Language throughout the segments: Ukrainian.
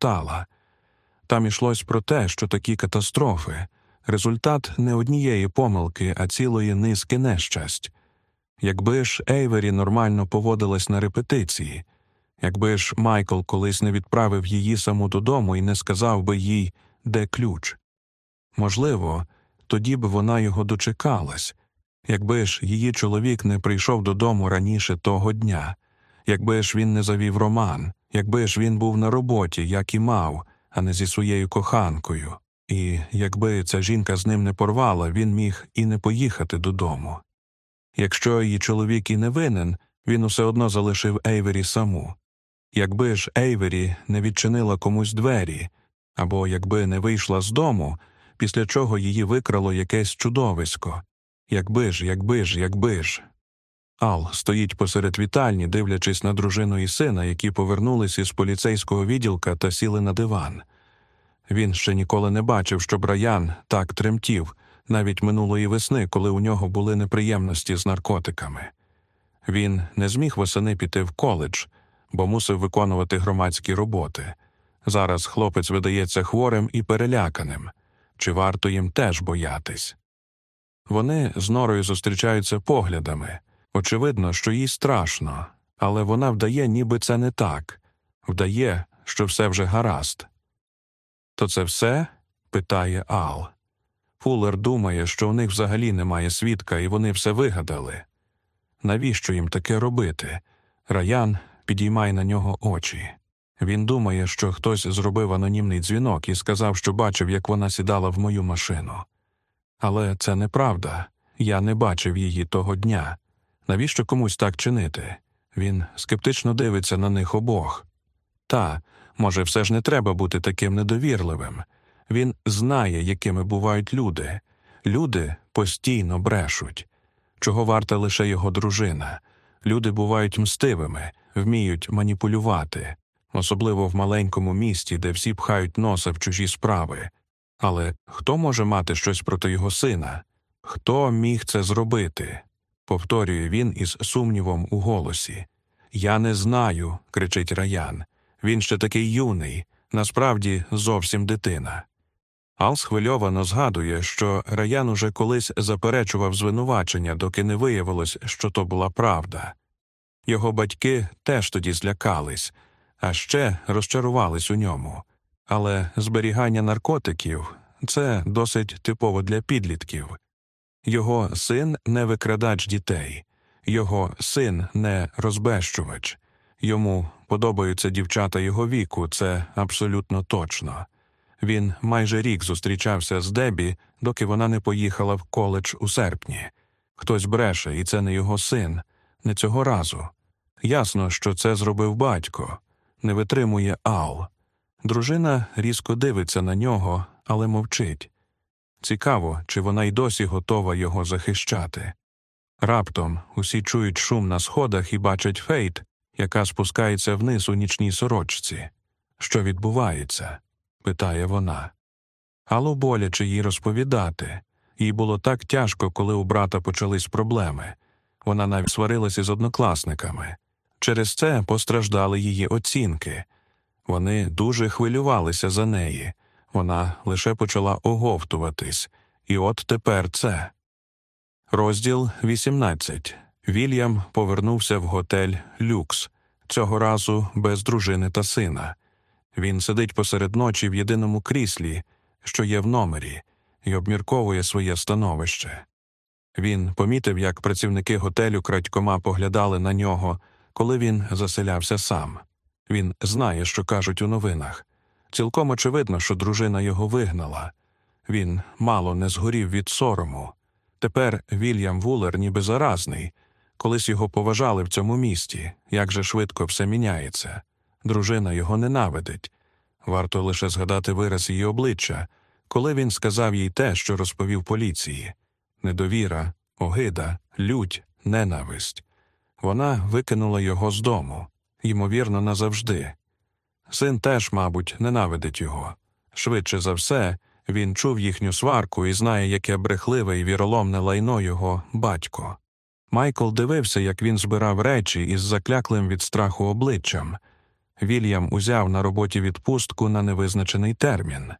Тала. Там ішлось про те, що такі катастрофи результат не однієї помилки, а цілої низки нещасть. Якби ж Ейвері нормально поводилась на репетиції, якби ж Майкл колись не відправив її саму додому і не сказав би їй, де ключ. Можливо, тоді б вона його дочекалась, якби ж її чоловік не прийшов додому раніше того дня, якби ж він не завів роман, якби ж він був на роботі, як і мав, а не зі своєю коханкою, і якби ця жінка з ним не порвала, він міг і не поїхати додому. Якщо її чоловік і не винен, він усе одно залишив Ейвері саму. Якби ж Ейвері не відчинила комусь двері, або якби не вийшла з дому, після чого її викрало якесь чудовисько. Якби ж, якби ж, якби ж. Ал стоїть посеред вітальні, дивлячись на дружину і сина, які повернулись із поліцейського відділка та сіли на диван. Він ще ніколи не бачив, щоб Раян так тремтів, навіть минулої весни, коли у нього були неприємності з наркотиками. Він не зміг восени піти в коледж, бо мусив виконувати громадські роботи. Зараз хлопець видається хворим і переляканим. Чи варто їм теж боятись? Вони з норою зустрічаються поглядами. Очевидно, що їй страшно, але вона вдає, ніби це не так, вдає, що все вже гаразд. То це все? питає Ал. Фуллер думає, що у них взагалі немає свідка, і вони все вигадали. Навіщо їм таке робити? Раян підіймає на нього очі. Він думає, що хтось зробив анонімний дзвінок і сказав, що бачив, як вона сідала в мою машину. Але це неправда. Я не бачив її того дня. Навіщо комусь так чинити? Він скептично дивиться на них обох. Та, може, все ж не треба бути таким недовірливим. Він знає, якими бувають люди. Люди постійно брешуть. Чого варта лише його дружина. Люди бувають мстивими, вміють маніпулювати, особливо в маленькому місті, де всі пхають носа в чужі справи. Але хто може мати щось проти його сина? Хто міг це зробити? Повторює він із сумнівом у голосі. Я не знаю, кричить Раян. Він ще такий юний, насправді зовсім дитина. Ал схвильовано згадує, що Раян уже колись заперечував звинувачення, доки не виявилось, що то була правда. Його батьки теж тоді злякались, а ще розчарувались у ньому. Але зберігання наркотиків це досить типово для підлітків. Його син не викрадач дітей, його син не розбещувач, йому подобаються дівчата його віку, це абсолютно точно. Він майже рік зустрічався з Дебі, доки вона не поїхала в коледж у серпні. Хтось бреше, і це не його син, не цього разу. Ясно, що це зробив батько, не витримує Ал. Дружина різко дивиться на нього, але мовчить. Цікаво, чи вона й досі готова його захищати. Раптом усі чують шум на сходах і бачать фейт, яка спускається вниз у нічній сорочці. Що відбувається? питає вона. Алло боляче їй розповідати. Їй було так тяжко, коли у брата почались проблеми. Вона навіть сварилася з однокласниками. Через це постраждали її оцінки. Вони дуже хвилювалися за неї. Вона лише почала оговтуватись, і от тепер це. Розділ 18. Вільям повернувся в готель Люкс, цього разу без дружини та сина. Він сидить посеред ночі в єдиному кріслі, що є в номері, і обмірковує своє становище. Він помітив, як працівники готелю крадькома поглядали на нього, коли він заселявся сам. Він знає, що кажуть у новинах. Цілком очевидно, що дружина його вигнала. Він мало не згорів від сорому. Тепер Вільям Вулер ніби заразний. Колись його поважали в цьому місті, як же швидко все міняється. Дружина його ненавидить. Варто лише згадати вираз її обличчя, коли він сказав їй те, що розповів поліції недовіра, огида, лють, ненависть. Вона викинула його з дому, ймовірно, назавжди. Син теж, мабуть, ненавидить його. Швидше за все, він чув їхню сварку і знає, яке брехливе і віроломне лайно його батько. Майкл дивився, як він збирав речі із закляклим від страху обличчям. Вільям узяв на роботі відпустку на невизначений термін.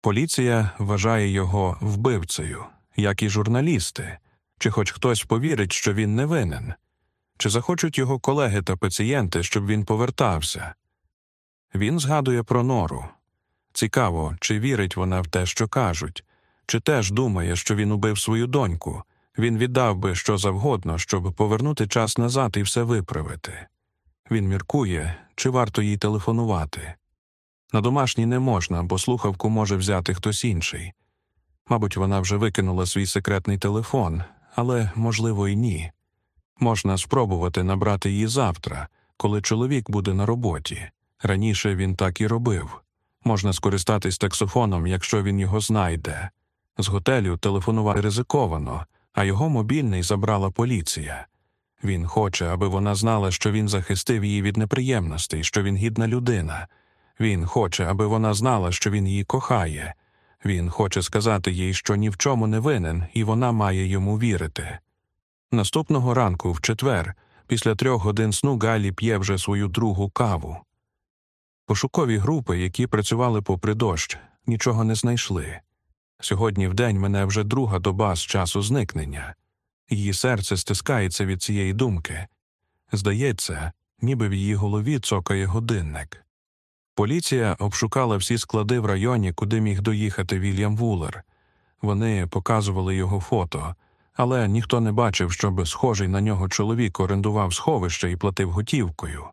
Поліція вважає його вбивцею, як і журналісти, чи хоч хтось повірить, що він не винен, чи захочуть його колеги та пацієнти, щоб він повертався. Він згадує про нору. Цікаво, чи вірить вона в те, що кажуть, чи теж думає, що він убив свою доньку, він віддав би що завгодно, щоб повернути час назад і все виправити. Він міркує, чи варто їй телефонувати. На домашній не можна, бо слухавку може взяти хтось інший. Мабуть, вона вже викинула свій секретний телефон, але, можливо, і ні. Можна спробувати набрати її завтра, коли чоловік буде на роботі. Раніше він так і робив. Можна скористатись таксофоном, якщо він його знайде. З готелю телефонувати ризиковано, а його мобільний забрала поліція. Він хоче, аби вона знала, що він захистив її від неприємностей, що він гідна людина. Він хоче, аби вона знала, що він її кохає. Він хоче сказати їй, що ні в чому не винен, і вона має йому вірити. Наступного ранку, в четвер, після трьох годин сну Галі п'є вже свою другу каву. Пошукові групи, які працювали попри дощ, нічого не знайшли. Сьогодні в день мене вже друга доба з часу зникнення. Її серце стискається від цієї думки. Здається, ніби в її голові цокає годинник. Поліція обшукала всі склади в районі, куди міг доїхати Вільям Вулер. Вони показували його фото, але ніхто не бачив, щоб схожий на нього чоловік орендував сховище і платив готівкою.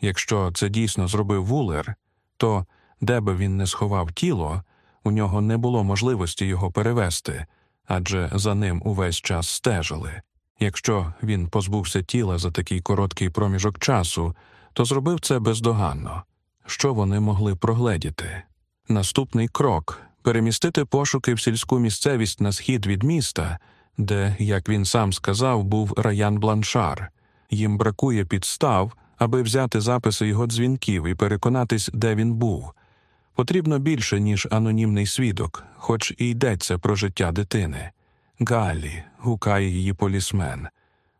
Якщо це дійсно зробив Вулер, то де би він не сховав тіло, у нього не було можливості його перевести, адже за ним увесь час стежили. Якщо він позбувся тіла за такий короткий проміжок часу, то зробив це бездоганно. Що вони могли прогледіти? Наступний крок перемістити пошуки в сільську місцевість на схід від міста, де, як він сам сказав, був раян Бланшар. Їм бракує підстав, аби взяти записи його дзвінків і переконатись, де він був. Потрібно більше, ніж анонімний свідок, хоч і йдеться про життя дитини. Галі, гукає її полісмен.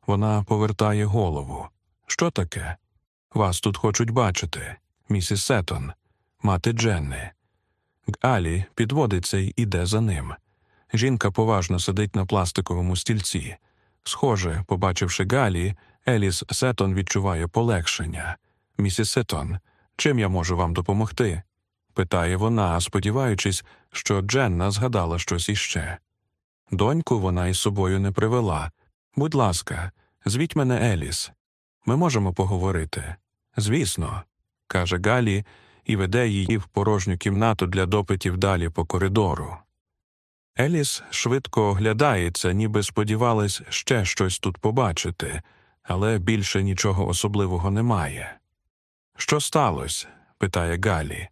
Вона повертає голову. Що таке? Вас тут хочуть бачити, місіс Сеттон, мати Дженни. Галі підводиться й іде за ним. Жінка поважно сидить на пластиковому стільці. Схоже, побачивши Галі, Еліс Сеттон відчуває полегшення. Місіс Сеттон, чим я можу вам допомогти? питає вона, сподіваючись, що Дженна згадала щось іще. Доньку вона із собою не привела. Будь ласка, звіть мене Еліс. Ми можемо поговорити. Звісно, каже Галі і веде її в порожню кімнату для допитів далі по коридору. Еліс швидко оглядається, ніби сподівалась ще щось тут побачити, але більше нічого особливого немає. Що сталося? питає Галі.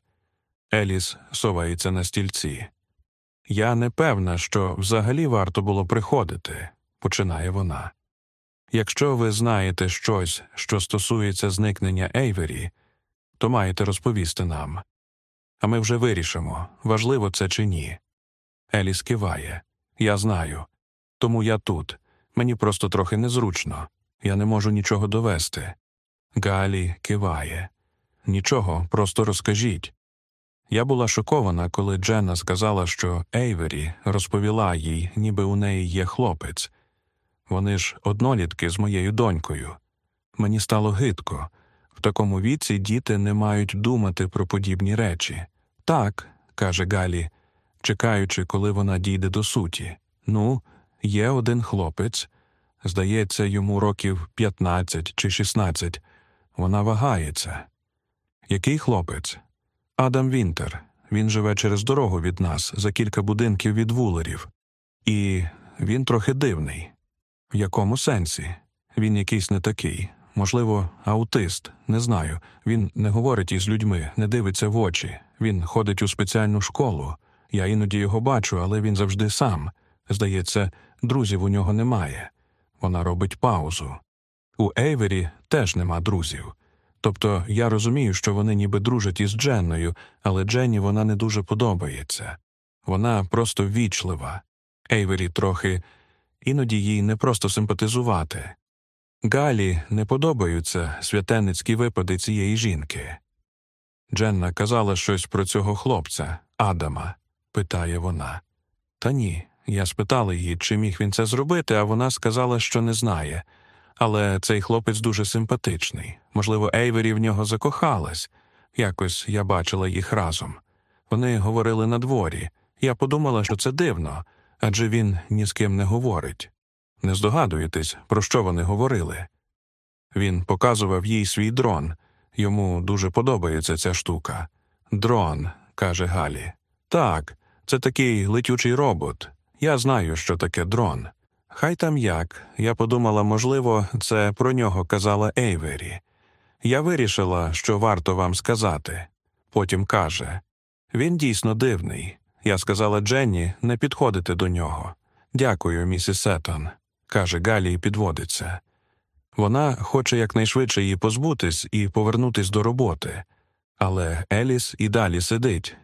Еліс совається на стільці. Я не певна, що взагалі варто було приходити, починає вона. Якщо ви знаєте щось, що стосується зникнення Ейвері, то маєте розповісти нам. А ми вже вирішимо, важливо це чи ні. Еліс киває. Я знаю. Тому я тут. Мені просто трохи незручно. Я не можу нічого довести. Галі киває. Нічого, просто розкажіть. Я була шокована, коли Дженна сказала, що Ейвері розповіла їй, ніби у неї є хлопець. Вони ж однолітки з моєю донькою. Мені стало гидко. В такому віці діти не мають думати про подібні речі. Так, каже Галі, чекаючи, коли вона дійде до суті. Ну, є один хлопець. Здається, йому років 15 чи 16. Вона вагається. Який хлопець? Адам Вінтер. Він живе через дорогу від нас, за кілька будинків від вулерів. І він трохи дивний. В якому сенсі? Він якийсь не такий. Можливо, аутист, не знаю. Він не говорить із людьми, не дивиться в очі. Він ходить у спеціальну школу. Я іноді його бачу, але він завжди сам. Здається, друзів у нього немає. Вона робить паузу. У Ейвері теж нема друзів. Тобто я розумію, що вони ніби дружать із Дженною, але Дженні вона не дуже подобається. Вона просто вічлива. Ейвері трохи іноді їй не просто симпатизувати. Галі не подобаються святенницькі випади цієї жінки. Дженна казала щось про цього хлопця, Адама, питає вона. Та ні. Я спитала її, чи міг він це зробити, а вона сказала, що не знає. Але цей хлопець дуже симпатичний. Можливо, Ейвері в нього закохалась. Якось я бачила їх разом. Вони говорили на дворі. Я подумала, що це дивно, адже він ні з ким не говорить. Не здогадуєтесь, про що вони говорили? Він показував їй свій дрон. Йому дуже подобається ця штука. Дрон, каже Галі. Так, це такий летючий робот. Я знаю, що таке дрон. Хай там як. Я подумала, можливо, це про нього казала Ейвері. Я вирішила, що варто вам сказати. Потім каже він дійсно дивний. Я сказала Дженні не підходити до нього. Дякую, місіс Сеттон», – каже Галі і підводиться. Вона хоче якнайшвидше її позбутись і повернутись до роботи, але Еліс і далі сидить.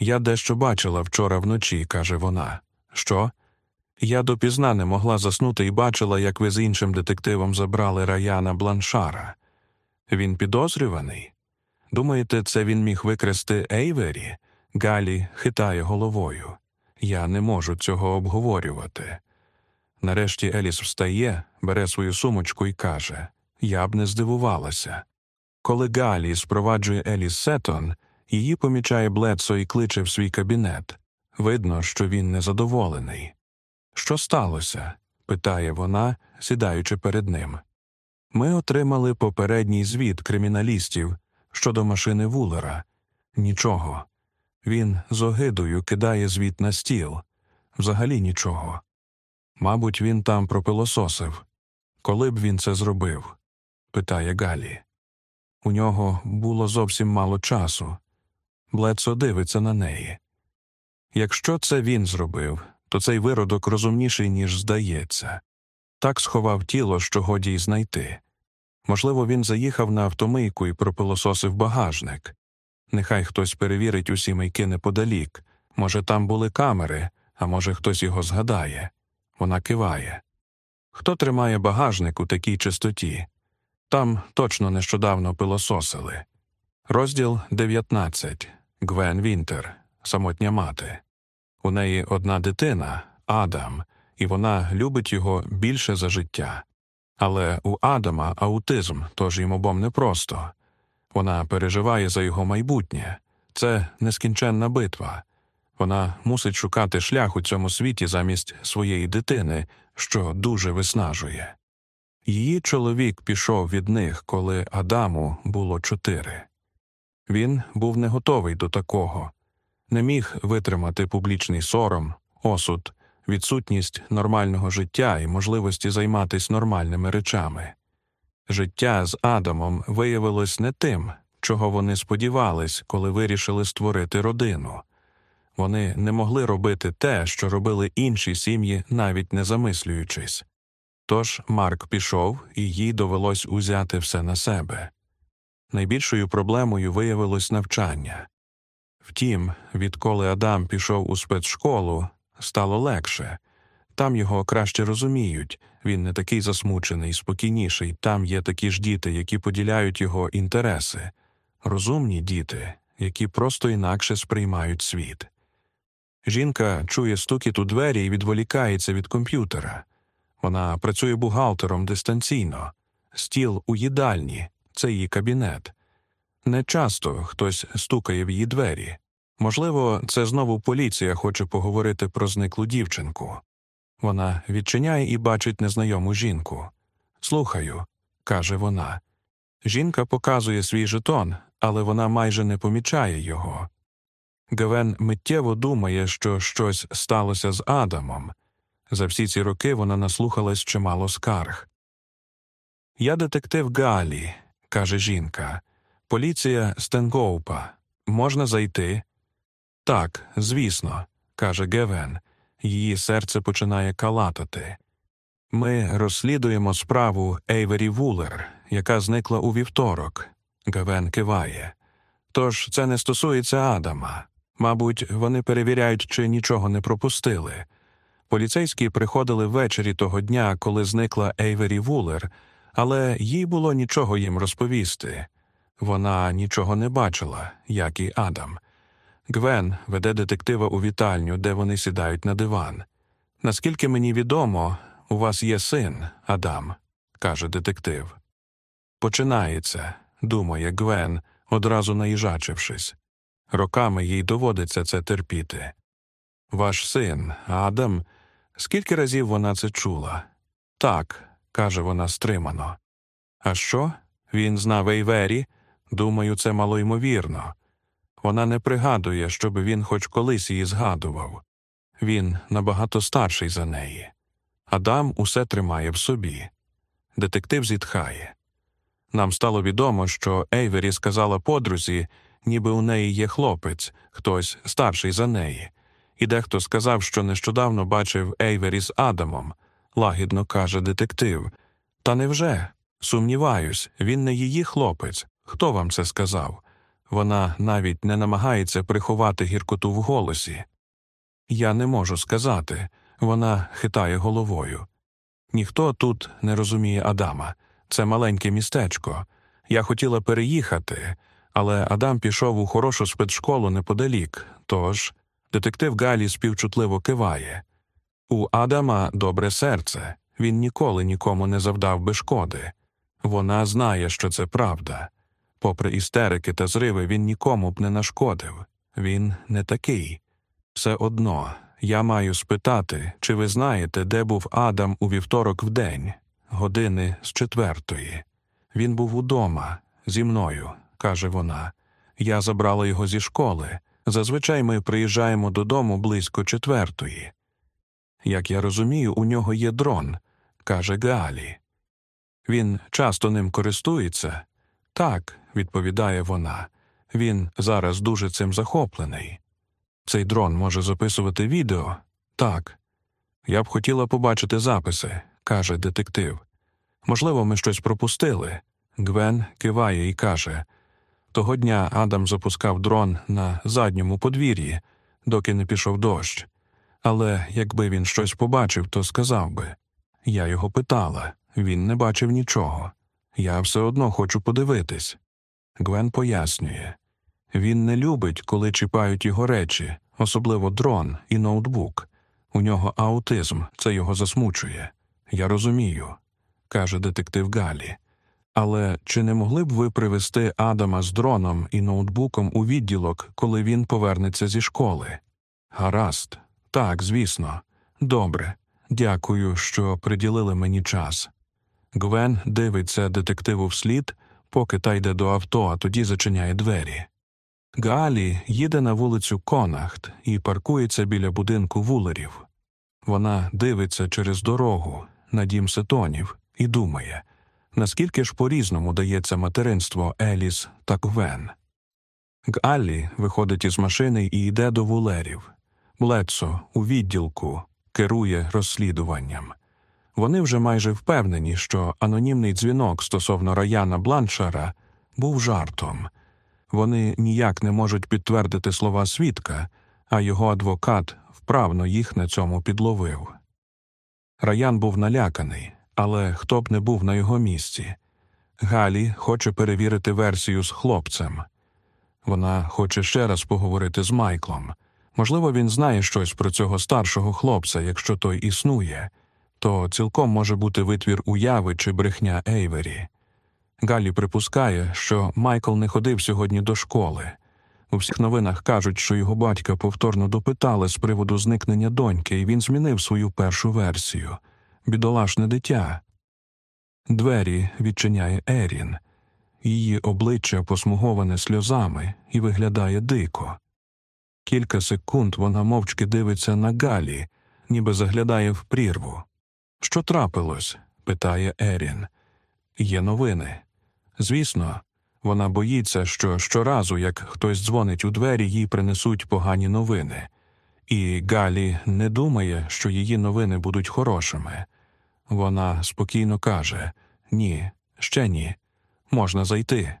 Я дещо бачила вчора вночі, каже вона. Що? Я допізна не могла заснути і бачила, як ви з іншим детективом забрали раяна Бланшара. Він підозрюваний? Думаєте, це він міг викрасти Ейвері? Галі хитає головою. Я не можу цього обговорювати. Нарешті Еліс встає, бере свою сумочку і каже Я б не здивувалася. Коли Галі спроваджує Еліс Сеттон, її помічає Блецо і кличе в свій кабінет. Видно, що він незадоволений. Що сталося? питає вона, сідаючи перед ним. Ми отримали попередній звіт криміналістів щодо машини вулера. Нічого. Він з огидою кидає звіт на стіл. Взагалі нічого. Мабуть, він там пропилососив. Коли б він це зробив? питає Галі. У нього було зовсім мало часу. Блецо дивиться на неї. Якщо це він зробив, то цей виродок розумніший, ніж здається. Так сховав тіло, що годі й знайти. Можливо, він заїхав на автомийку і пропилососив багажник. Нехай хтось перевірить усі майки неподалік. Може, там були камери, а може, хтось його згадає. Вона киває. Хто тримає багажник у такій чистоті? Там точно нещодавно пилососили. Розділ 19. Гвен Вінтер. Самотня мати. У неї одна дитина, Адам, і вона любить його більше за життя. Але у Адама аутизм, тож їм обом непросто. Вона переживає за його майбутнє. Це нескінченна битва. Вона мусить шукати шлях у цьому світі замість своєї дитини, що дуже виснажує. Її чоловік пішов від них, коли Адаму було чотири. Він був не готовий до такого, не міг витримати публічний сором, осуд, відсутність нормального життя і можливості займатися нормальними речами. Життя з Адамом виявилось не тим, чого вони сподівались, коли вирішили створити родину. Вони не могли робити те, що робили інші сім'ї, навіть не замислюючись. Тож Марк пішов, і їй довелось узяти все на себе. Найбільшою проблемою виявилось навчання. Втім, відколи Адам пішов у спецшколу, стало легше там його краще розуміють, він не такий засмучений, спокійніший, там є такі ж діти, які поділяють його інтереси, розумні діти, які просто інакше сприймають світ. Жінка чує стукіт у двері і відволікається від комп'ютера. Вона працює бухгалтером дистанційно, стіл у їдальні, це її кабінет. Не часто хтось стукає в її двері. Можливо, це знову поліція хоче поговорити про зниклу дівчинку. Вона відчиняє і бачить незнайому жінку. Слухаю, каже вона. Жінка показує свій жетон, але вона майже не помічає його. Гевен миттєво думає, що щось сталося з Адамом. За всі ці роки вона наслухалась чимало скарг. Я детектив Галі, каже жінка. Поліція Стенгоупа. Можна зайти? Так, звісно, каже Гевен. Її серце починає калатати. Ми розслідуємо справу Ейвері Вулер, яка зникла у вівторок. Гевен киває. Тож це не стосується Адама. Мабуть, вони перевіряють, чи нічого не пропустили. Поліцейські приходили ввечері того дня, коли зникла Ейвері Вулер, але їй було нічого їм розповісти. Вона нічого не бачила, як і Адам. Гвен веде детектива у вітальню, де вони сідають на диван. Наскільки мені відомо, у вас є син, Адам, каже детектив. Починається, думає Гвен, одразу наїжачившись. Роками їй доводиться це терпіти. Ваш син, Адам, скільки разів вона це чула? Так, каже вона стримано. А що? Він знав Ейвері? Думаю, це малоймовірно. Вона не пригадує, щоб він хоч колись її згадував. Він набагато старший за неї. Адам усе тримає в собі. Детектив зітхає. Нам стало відомо, що Ейвері сказала подрузі, ніби у неї є хлопець, хтось старший за неї, і дехто сказав, що нещодавно бачив Ейвері з Адамом, лагідно каже детектив. Та невже? Сумніваюсь, він не її хлопець. Хто вам це сказав? Вона навіть не намагається приховати гіркоту в голосі. Я не можу сказати. Вона хитає головою. Ніхто тут не розуміє Адама. Це маленьке містечко. Я хотіла переїхати, але Адам пішов у хорошу спецшколу неподалік, тож детектив Галі співчутливо киває. У Адама добре серце, він ніколи нікому не завдав би шкоди. Вона знає, що це правда. Попри істерики та зриви, він нікому б не нашкодив. Він не такий. Все одно я маю спитати, чи ви знаєте, де був Адам у вівторок в день, години з четвертої. Він був удома, зі мною, каже вона. Я забрала його зі школи. Зазвичай ми приїжджаємо додому близько четвертої. Як я розумію, у нього є дрон, каже Гаалі. Він часто ним користується. Так, відповідає вона. Він зараз дуже цим захоплений. Цей дрон може записувати відео? Так. Я б хотіла побачити записи, каже детектив. Можливо, ми щось пропустили. Гвен киває і каже того дня Адам запускав дрон на задньому подвір'ї, доки не пішов дощ. Але якби він щось побачив, то сказав би я його питала, він не бачив нічого. Я все одно хочу подивитись. Гвен пояснює він не любить, коли чіпають його речі, особливо дрон і ноутбук. У нього аутизм, це його засмучує. Я розумію, каже детектив Галі. Але чи не могли б ви привезти Адама з дроном і ноутбуком у відділок, коли він повернеться зі школи? Гаразд, так, звісно. Добре. Дякую, що приділили мені час. Гвен дивиться детективу вслід, поки та йде до авто, а тоді зачиняє двері. Галі їде на вулицю Конахт і паркується біля будинку вулерів. Вона дивиться через дорогу на дім сетонів і думає, наскільки ж по різному дається материнство Еліс та Гвен. Галлі виходить із машини і йде до вулерів. Блецо у відділку керує розслідуванням. Вони вже майже впевнені, що анонімний дзвінок стосовно Раяна Бланшара був жартом. Вони ніяк не можуть підтвердити слова свідка, а його адвокат вправно їх на цьому підловив. Раян був наляканий, але хто б не був на його місці. Галі хоче перевірити версію з хлопцем. Вона хоче ще раз поговорити з Майклом. Можливо, він знає щось про цього старшого хлопця, якщо той існує, то цілком може бути витвір уяви чи брехня Ейвері. Галі припускає, що Майкл не ходив сьогодні до школи. У всіх новинах кажуть, що його батька повторно допитали з приводу зникнення доньки, і він змінив свою першу версію бідолашне дитя. Двері відчиняє Ерін, її обличчя посмуговане сльозами і виглядає дико. Кілька секунд вона мовчки дивиться на Галі, ніби заглядає в прірву. Що трапилось? питає Ерін. Є новини. Звісно, вона боїться, що щоразу, як хтось дзвонить у двері, їй принесуть погані новини, і Галі не думає, що її новини будуть хорошими. Вона спокійно каже ні, ще ні, можна зайти.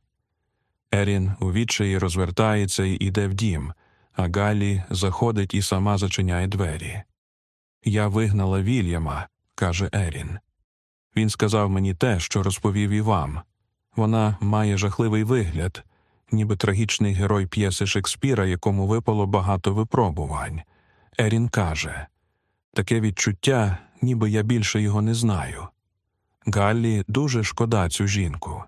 Ерін у відчаї розвертається і йде в дім, а Галі заходить і сама зачиняє двері. Я вигнала Вільяма, каже Ерін. Він сказав мені те, що розповів і вам. Вона має жахливий вигляд, ніби трагічний герой п'єси Шекспіра, якому випало багато випробувань. Ерін каже таке відчуття, ніби я більше його не знаю. Галлі дуже шкода цю жінку.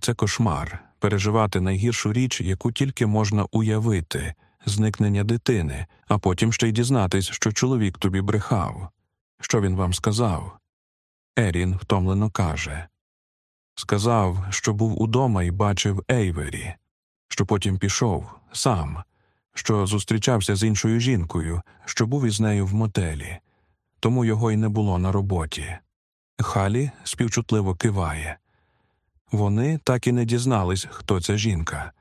Це кошмар переживати найгіршу річ, яку тільки можна уявити зникнення дитини, а потім ще й дізнатись, що чоловік тобі брехав. Що він вам сказав? Ерін втомлено каже Сказав, що був удома і бачив Ейвері, що потім пішов сам, що зустрічався з іншою жінкою, що був із нею в мотелі, тому його й не було на роботі. Халі співчутливо киває. Вони так і не дізнались, хто ця жінка.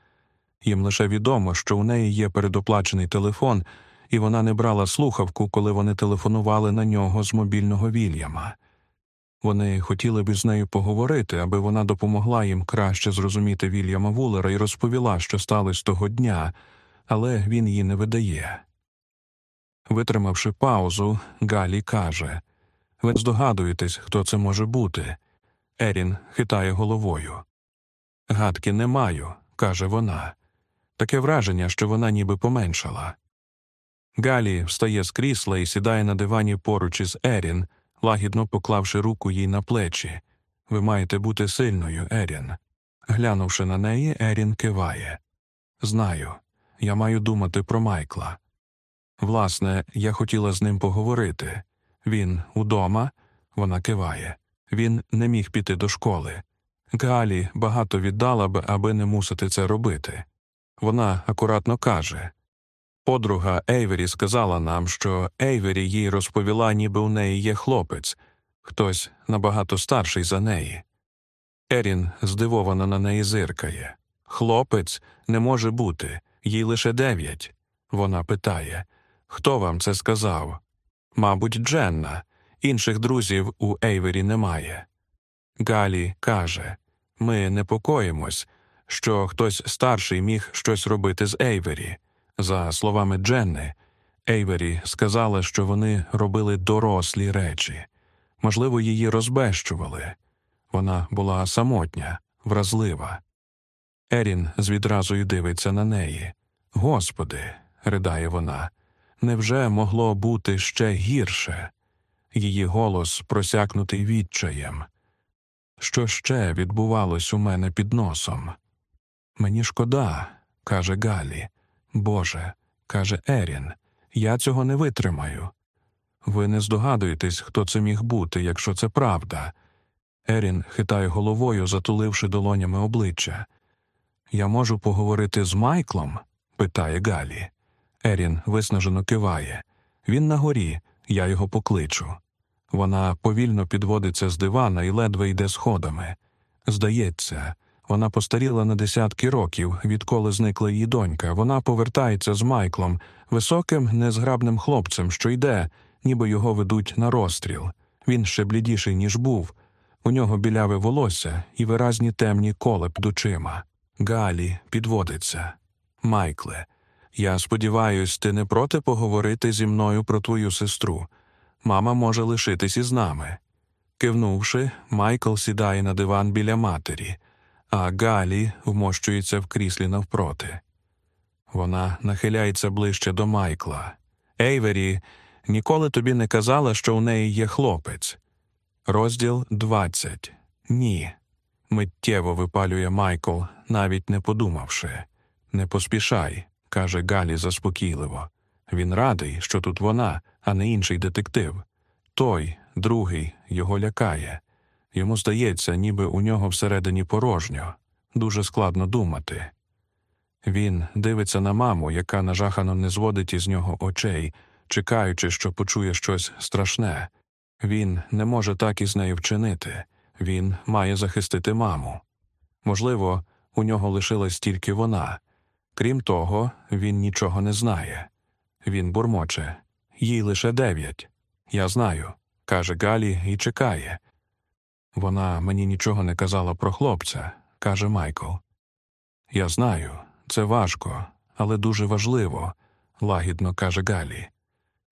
Їм лише відомо, що у неї є передоплачений телефон, і вона не брала слухавку, коли вони телефонували на нього з мобільного Вільяма. Вони хотіли б із нею поговорити, аби вона допомогла їм краще зрозуміти Вільяма Вулера і розповіла, що сталося того дня, але він її не видає. Витримавши паузу, Галі каже Ви здогадуєтесь, хто це може бути. Ерін хитає головою. Гадки не маю, каже вона. Таке враження, що вона ніби поменшала. Галі встає з крісла і сідає на дивані поруч із Ерін, лагідно поклавши руку їй на плечі. Ви маєте бути сильною, Ерін. Глянувши на неї, Ерін киває. Знаю, я маю думати про Майкла. Власне, я хотіла з ним поговорити. Він удома, вона киває. Він не міг піти до школи. Галі багато віддала б, аби не мусити це робити. Вона акуратно каже Подруга Ейвері сказала нам, що Ейвері їй розповіла, ніби у неї є хлопець, хтось набагато старший за неї. Ерін здивовано на неї зиркає. Хлопець не може бути, їй лише дев'ять. Вона питає Хто вам це сказав? Мабуть, Дженна. Інших друзів у Ейвері немає. Галі каже Ми непокоїмось, що хтось старший міг щось робити з Ейвері. За словами Дженни, Ейвері сказала, що вони робили дорослі речі, можливо, її розбещували. Вона була самотня, вразлива. Ерін з відразою дивиться на неї. Господи, ридає вона, невже могло бути ще гірше? Її голос просякнутий відчаєм. Що ще відбувалось у мене під носом? Мені шкода, каже Галі. Боже, каже Ерін, я цього не витримаю. Ви не здогадуєтесь, хто це міг бути, якщо це правда. Ерін хитає головою, затуливши долонями обличчя. Я можу поговорити з Майклом? питає Галі. Ерін виснажено киває. Він на горі, я його покличу. Вона повільно підводиться з дивана і ледве йде сходами. Здається, вона постаріла на десятки років, відколи зникла її донька. Вона повертається з Майклом, високим, незграбним хлопцем, що йде, ніби його ведуть на розстріл. Він ще блідіший, ніж був. У нього біляве волосся і виразні темні коле під очима. Галі підводиться. Майкле, я сподіваюсь, ти не проти поговорити зі мною про твою сестру. Мама може лишитись із нами. Кивнувши, Майкл сідає на диван біля матері а Галі вмощується в кріслі навпроти. Вона нахиляється ближче до Майкла. Ейвері ніколи тобі не казала, що у неї є хлопець. Розділ 20. Ні. Миттєво випалює Майкл, навіть не подумавши. Не поспішай, каже Галі заспокійливо. Він радий, що тут вона, а не інший детектив. Той, другий, його лякає. Йому здається, ніби у нього всередині порожньо, дуже складно думати. Він дивиться на маму, яка нажахано не зводить із нього очей, чекаючи, що почує щось страшне. Він не може так із нею вчинити, він має захистити маму. Можливо, у нього лишилась тільки вона. Крім того, він нічого не знає. Він бурмоче, їй лише дев'ять. Я знаю, каже Галі і чекає. Вона мені нічого не казала про хлопця, каже Майкл. Я знаю, це важко, але дуже важливо, лагідно каже Галі.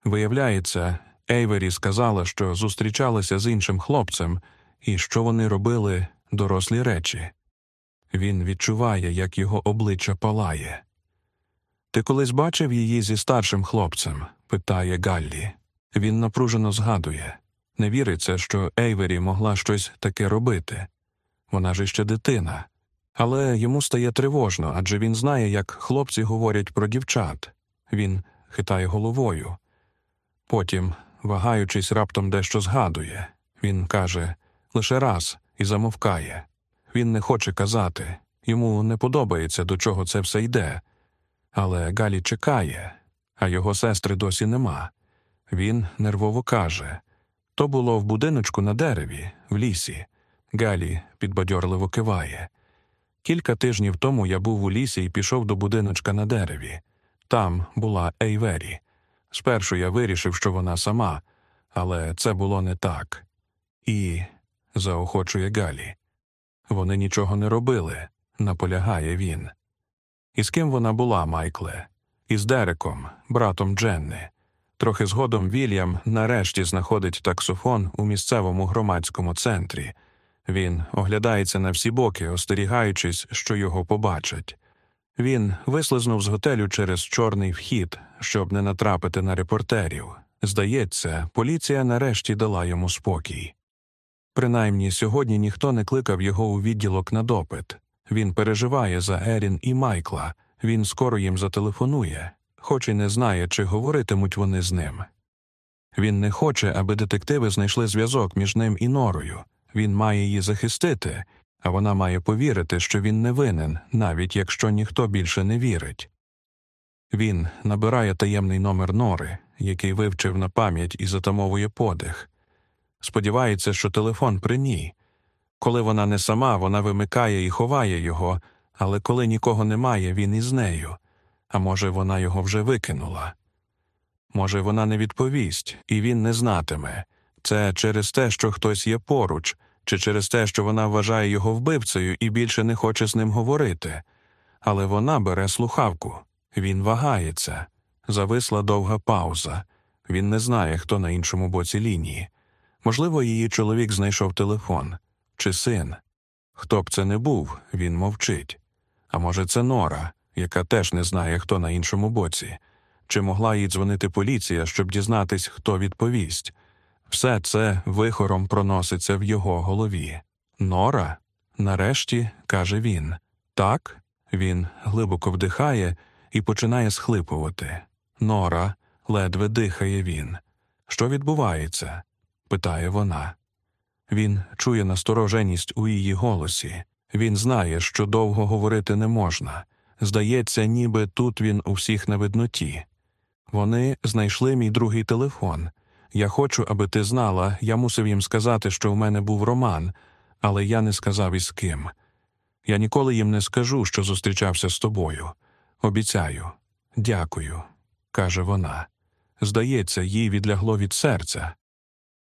Виявляється, Ейвері сказала, що зустрічалася з іншим хлопцем і що вони робили дорослі речі. Він відчуває, як його обличчя палає. Ти колись бачив її зі старшим хлопцем? питає Галлі. Він напружено згадує не віриться, що Ейвері могла щось таке робити. Вона ж іще дитина. Але йому стає тривожно, адже він знає, як хлопці говорять про дівчат. Він хитає головою. Потім, вагаючись, раптом дещо згадує. Він каже лише раз і замовкає. Він не хоче казати, йому не подобається, до чого це все йде. Але Галі чекає, а його сестри досі нема. Він нервово каже то було в будиночку на дереві, в лісі. Галі підбадьорливо киває. Кілька тижнів тому я був у лісі і пішов до будиночка на дереві. Там була Ейвері. Спершу я вирішив, що вона сама, але це було не так. І, заохочує Галі, вони нічого не робили, наполягає він. І з ким вона була, Майкле? Із Дереком, братом Дженни. Трохи згодом Вільям нарешті знаходить таксофон у місцевому громадському центрі. Він оглядається на всі боки, остерігаючись, що його побачать. Він вислизнув з готелю через чорний вхід, щоб не натрапити на репортерів. Здається, поліція нарешті дала йому спокій. Принаймні сьогодні ніхто не кликав його у відділок на допит. Він переживає за Ерін і Майкла, він скоро їм зателефонує, хоч і не знає, чи говоритимуть вони з ним. Він не хоче, аби детективи знайшли зв'язок між ним і норою. Він має її захистити, а вона має повірити, що він не винен, навіть якщо ніхто більше не вірить. Він набирає таємний номер нори, який вивчив на пам'ять і затамовує подих. Сподівається, що телефон при ній. Коли вона не сама, вона вимикає і ховає його, але коли нікого немає, він із нею. А може, вона його вже викинула. Може, вона не відповість, і він не знатиме це через те, що хтось є поруч, чи через те, що вона вважає його вбивцею і більше не хоче з ним говорити. Але вона бере слухавку, він вагається. Зависла довга пауза. Він не знає, хто на іншому боці лінії. Можливо, її чоловік знайшов телефон чи син. Хто б це не був, він мовчить. А може, це Нора, яка теж не знає, хто на іншому боці, чи могла їй дзвонити поліція, щоб дізнатись, хто відповість. Все це вихором проноситься в його голові. Нора? Нарешті, каже він. Так, він глибоко вдихає і починає схлипувати. Нора, ледве дихає він. Що відбувається? питає вона. Він чує настороженість у її голосі. Він знає, що довго говорити не можна. Здається, ніби тут він у всіх на видноті. Вони знайшли мій другий телефон. Я хочу, аби ти знала, я мусив їм сказати, що в мене був роман, але я не сказав із ким. Я ніколи їм не скажу, що зустрічався з тобою. Обіцяю, дякую, каже вона. Здається, їй відлягло від серця.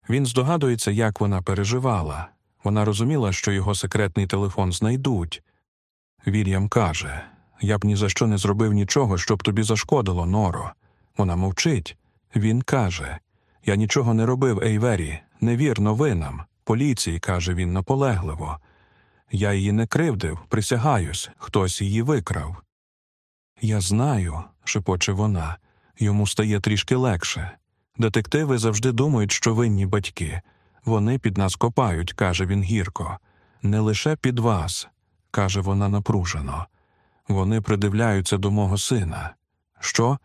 Він здогадується, як вона переживала. Вона розуміла, що його секретний телефон знайдуть. Вільям каже Я б ні за що не зробив нічого, щоб тобі зашкодило, Норо. Вона мовчить. Він каже Я нічого не робив, Ейвері, не вір новинам. Поліції, каже він наполегливо. Я її не кривдив, присягаюсь, хтось її викрав. Я знаю, шепоче вона, йому стає трішки легше. Детективи завжди думають, що винні батьки. Вони під нас копають, каже він гірко. Не лише під вас, каже вона напружено. Вони придивляються до мого сина. Що?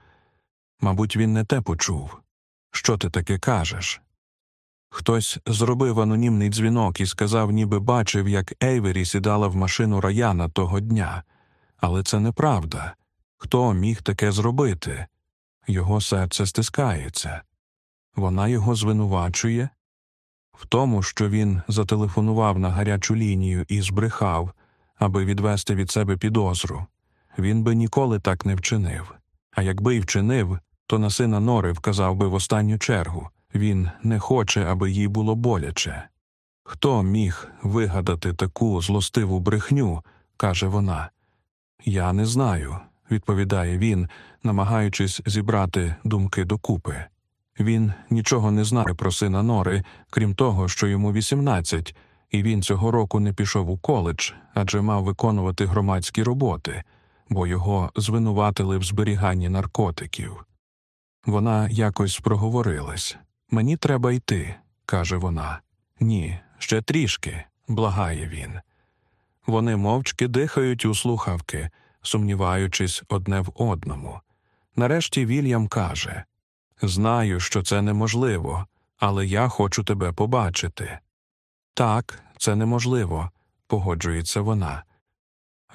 Мабуть, він не те почув. Що ти таке кажеш? Хтось зробив анонімний дзвінок і сказав, ніби бачив, як Ейвері сідала в машину Раяна того дня. Але це неправда. Хто міг таке зробити? Його серце стискається. Вона його звинувачує в тому, що він зателефонував на гарячу лінію і збрехав, аби відвести від себе підозру. Він би ніколи так не вчинив. А якби й вчинив, то на сина Нори вказав би в останню чергу він не хоче, аби їй було боляче. Хто міг вигадати таку злостиву брехню, каже вона. Я не знаю, відповідає він, намагаючись зібрати думки докупи. Він нічого не знає про сина Нори, крім того, що йому 18, і він цього року не пішов у коледж, адже мав виконувати громадські роботи, бо його звинуватили в зберіганні наркотиків. Вона якось проговорилась Мені треба йти, каже вона. Ні, ще трішки, благає він. Вони мовчки дихають у слухавки, сумніваючись одне в одному. Нарешті Вільям каже Знаю, що це неможливо, але я хочу тебе побачити. Так, це неможливо, погоджується вона.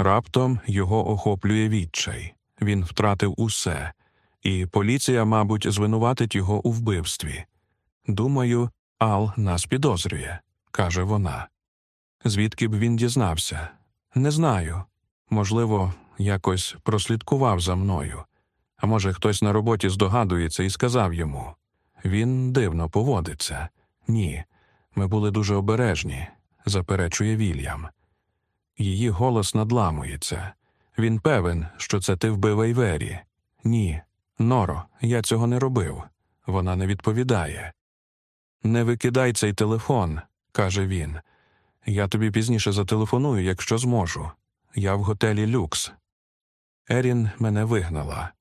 Раптом його охоплює відчай. Він втратив усе, і поліція, мабуть, звинуватить його у вбивстві. Думаю, Ал нас підозрює, каже вона. Звідки б він дізнався? Не знаю. Можливо, якось прослідкував за мною. А може, хтось на роботі здогадується і сказав йому він дивно поводиться. Ні, ми були дуже обережні, заперечує Вільям. Її голос надламується. Він певен, що це ти вбив Ейвері. Ні, Норо, я цього не робив. Вона не відповідає. Не викидай цей телефон, каже він. Я тобі пізніше зателефоную, якщо зможу. Я в готелі Люкс. Ерін мене вигнала.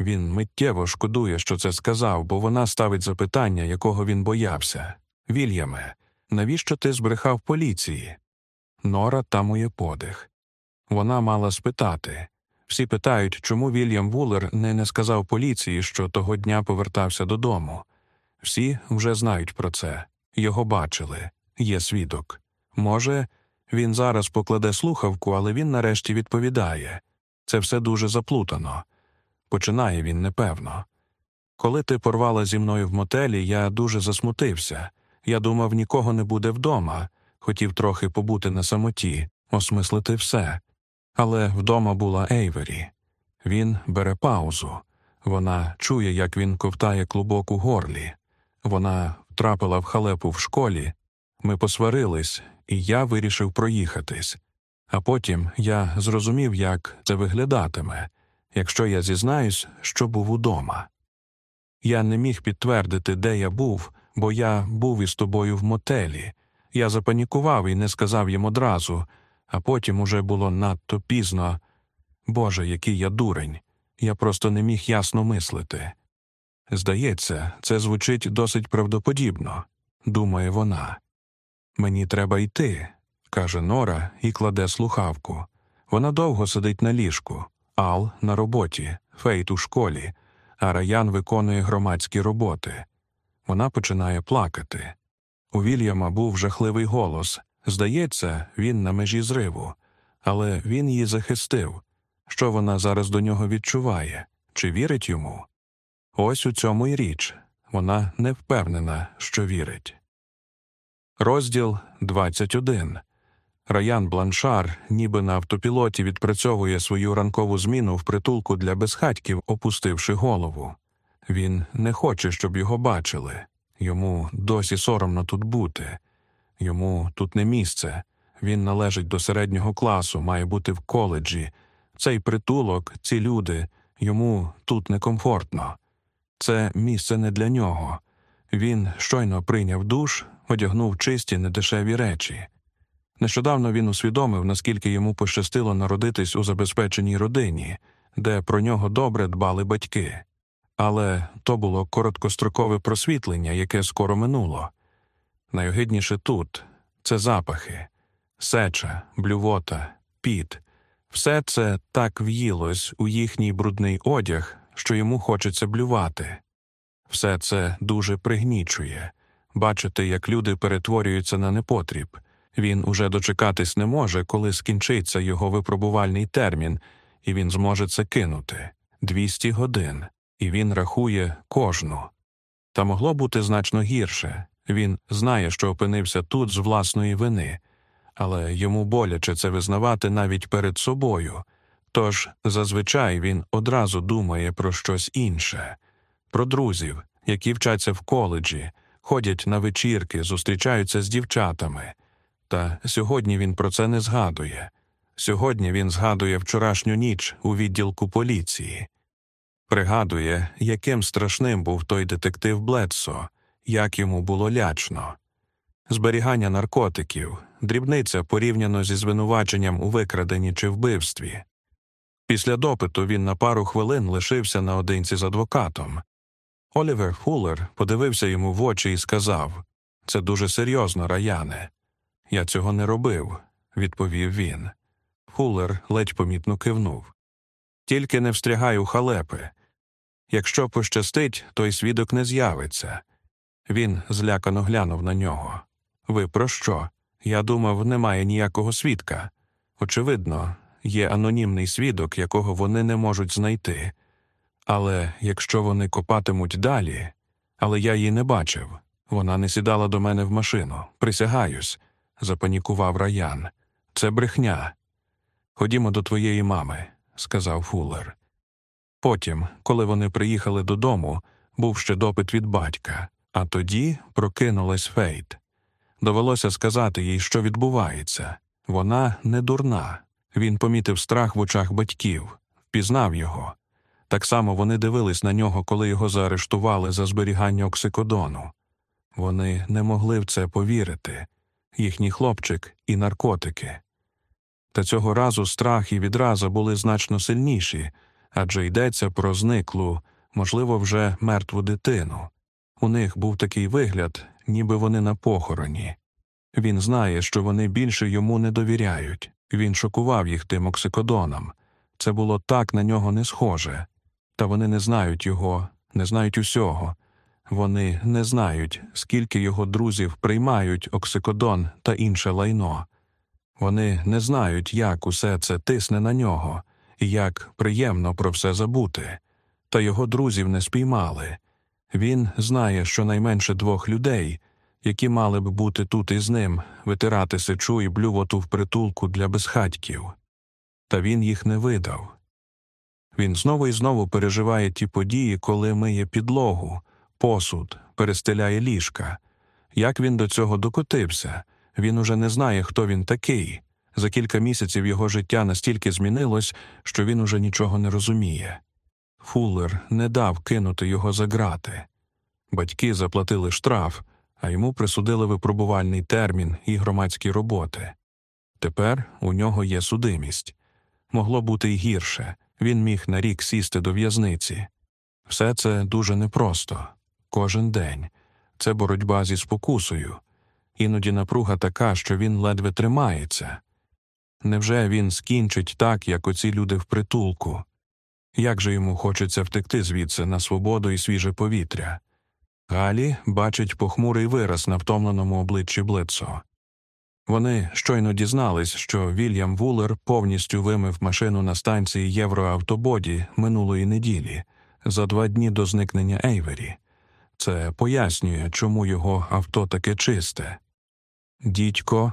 Він миттєво шкодує, що це сказав, бо вона ставить запитання, якого він боявся. Вільяме, навіщо ти збрехав поліції? Нора тамує подих. Вона мала спитати. Всі питають, чому Вільям Вулер не, не сказав поліції, що того дня повертався додому. Всі вже знають про це, його бачили, є свідок. Може, він зараз покладе слухавку, але він нарешті відповідає це все дуже заплутано. Починає він непевно. Коли ти порвала зі мною в мотелі, я дуже засмутився. Я думав, нікого не буде вдома, хотів трохи побути на самоті, осмислити все. Але вдома була Ейвері. Він бере паузу. Вона чує, як він ковтає клубок у горлі. Вона втрапила в халепу в школі. Ми посварились, і я вирішив проїхатись. А потім я зрозумів, як це виглядатиме, якщо я зізнаюсь, що був удома. Я не міг підтвердити, де я був, бо я був із тобою в мотелі. Я запанікував і не сказав їм одразу, а потім уже було надто пізно. Боже, який я дурень. Я просто не міг ясно мислити. Здається, це звучить досить правдоподібно, думає вона. Мені треба йти, каже Нора і кладе слухавку. Вона довго сидить на ліжку, Ал на роботі, Фейт у школі, а Раян виконує громадські роботи. Вона починає плакати. У Вільяма був жахливий голос. Здається, він на межі зриву, але він її захистив. Що вона зараз до нього відчуває? Чи вірить йому? Ось у цьому й річ вона не впевнена, що вірить. Розділ 21 Раян Бланшар, ніби на автопілоті, відпрацьовує свою ранкову зміну в притулку для безхатьків, опустивши голову. Він не хоче, щоб його бачили. Йому досі соромно тут бути. Йому тут не місце. Він належить до середнього класу, має бути в коледжі. Цей притулок, ці люди, йому тут некомфортно. Це місце не для нього. Він щойно прийняв душ, одягнув чисті недешеві речі. Нещодавно він усвідомив, наскільки йому пощастило народитись у забезпеченій родині, де про нього добре дбали батьки. Але то було короткострокове просвітлення, яке скоро минуло. Найогидніше тут це запахи, сеча, блювота, піт. Все це так в'їлось у їхній брудний одяг, що йому хочеться блювати. Все це дуже пригнічує бачити, як люди перетворюються на непотріб. Він уже дочекатись не може, коли скінчиться його випробувальний термін, і він зможе це кинути 200 годин, і він рахує кожну. Та могло бути значно гірше він знає, що опинився тут з власної вини, але йому боляче це визнавати навіть перед собою. Тож зазвичай він одразу думає про щось інше, про друзів, які вчаться в коледжі, ходять на вечірки, зустрічаються з дівчатами. Та сьогодні він про це не згадує. Сьогодні він згадує вчорашню ніч у відділку поліції. Пригадує, яким страшним був той детектив Блетсо, як йому було лячно. Зберігання наркотиків, дрібниця порівняно зі звинуваченням у викраденні чи вбивстві. Після допиту він на пару хвилин лишився наодинці з адвокатом. Олівер Фуллер подивився йому в очі і сказав Це дуже серйозно, раяне. Я цього не робив, відповів він. Фуллер ледь помітно кивнув. Тільки не встрягай у халепи. Якщо пощастить, той свідок не з'явиться. Він злякано глянув на нього. Ви про що? Я думав, немає ніякого свідка. Очевидно, є анонімний свідок, якого вони не можуть знайти. Але якщо вони копатимуть далі, але я її не бачив. Вона не сідала до мене в машину. Присягаюсь, запанікував раян. Це брехня. Ходімо до твоєї мами, сказав Фуллер. Потім, коли вони приїхали додому, був ще допит від батька, а тоді прокинулась Фейт. Довелося сказати їй, що відбувається. Вона не дурна. Він помітив страх в очах батьків, впізнав його. Так само вони дивились на нього, коли його заарештували за зберігання оксикодону. Вони не могли в це повірити їхній хлопчик і наркотики. Та цього разу страх і відраза були значно сильніші адже йдеться про зниклу, можливо, вже мертву дитину. У них був такий вигляд, ніби вони на похороні. Він знає, що вони більше йому не довіряють. Він шокував їх тим оксикодоном. Це було так на нього не схоже. Та вони не знають його, не знають усього. Вони не знають, скільки його друзів приймають оксикодон та інше лайно. Вони не знають, як усе це тисне на нього, як приємно про все забути. Та його друзів не спіймали. Він знає щонайменше двох людей, які мали б бути тут із ним, витирати сечу і блювоту в притулку для безхатьків. Та він їх не видав. Він знову і знову переживає ті події, коли миє підлогу, посуд, перестеляє ліжка. Як він до цього докотився? Він уже не знає, хто він такий. За кілька місяців його життя настільки змінилось, що він уже нічого не розуміє. Фуллер не дав кинути його за грати. Батьки заплатили штраф, а йому присудили випробувальний термін і громадські роботи. Тепер у нього є судимість. Могло бути й гірше він міг на рік сісти до в'язниці. Все це дуже непросто. Кожен день це боротьба зі спокусою, іноді напруга така, що він ледве тримається. Невже він скінчить так, як оці люди в притулку? Як же йому хочеться втекти звідси на свободу і свіже повітря? Галі бачить похмурий вираз на втомленому обличчі Блицо. Вони щойно дізнались, що Вільям Вулер повністю вимив машину на станції Євроавтободі минулої неділі за два дні до зникнення Ейвері. Це пояснює, чому його авто таке чисте. Дідько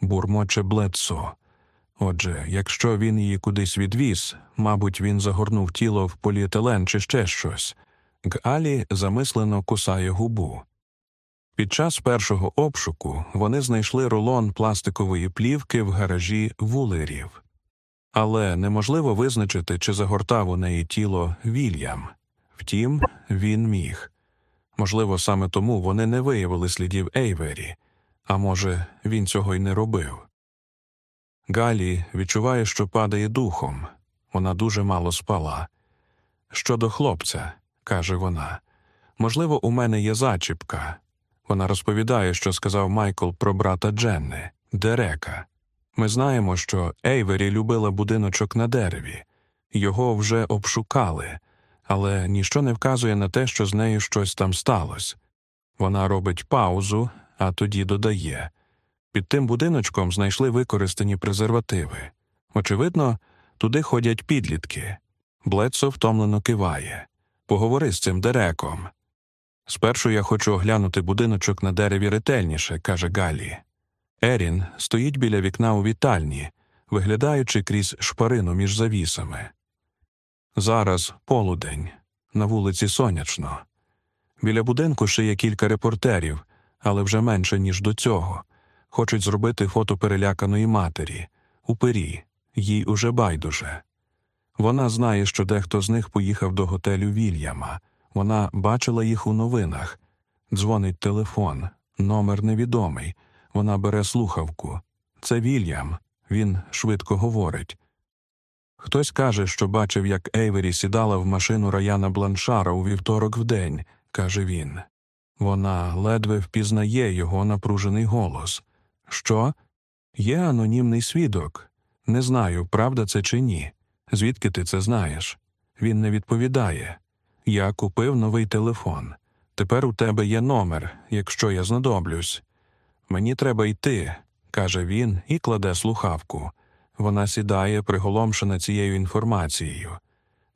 бурмоче Блецо. Отже, якщо він її кудись відвіз, мабуть, він загорнув тіло в поліетилен чи ще щось. Галі замислено кусає губу. Під час першого обшуку вони знайшли рулон пластикової плівки в гаражі вулерів, але неможливо визначити, чи загортав у неї тіло Вільям. Втім, він міг. Можливо, саме тому вони не виявили слідів Ейвері, а може, він цього й не робив. Галі відчуває, що падає духом. Вона дуже мало спала. Щодо хлопця, каже вона, можливо, у мене є зачіпка. Вона розповідає, що сказав Майкл про брата Дженни, Дерека. Ми знаємо, що Ейвері любила будиночок на дереві, його вже обшукали, але ніщо не вказує на те, що з нею щось там сталося. Вона робить паузу, а тоді додає під тим будиночком знайшли використані презервативи. Очевидно, туди ходять підлітки. Блецо втомлено киває. Поговори з цим дереком. Спершу я хочу оглянути будиночок на дереві ретельніше, каже Галі. Ерін стоїть біля вікна у вітальні, виглядаючи крізь шпарину між завісами. Зараз полудень, на вулиці сонячно. Біля будинку ще є кілька репортерів, але вже менше, ніж до цього. Хочуть зробити фото переляканої матері, у пері, їй уже байдуже. Вона знає, що дехто з них поїхав до готелю Вільяма. Вона бачила їх у новинах. Дзвонить телефон, номер невідомий. Вона бере слухавку. Це Вільям. Він швидко говорить. Хтось каже, що бачив, як Ейвері сідала в машину Раяна Бланшара у вівторок вдень, каже він. Вона ледве впізнає його напружений голос. Що? Є анонімний свідок. Не знаю, правда це чи ні. Звідки ти це знаєш? Він не відповідає. Я купив новий телефон. Тепер у тебе є номер, якщо я знадоблюсь. Мені треба йти, каже він і кладе слухавку. Вона сідає, приголомшена цією інформацією.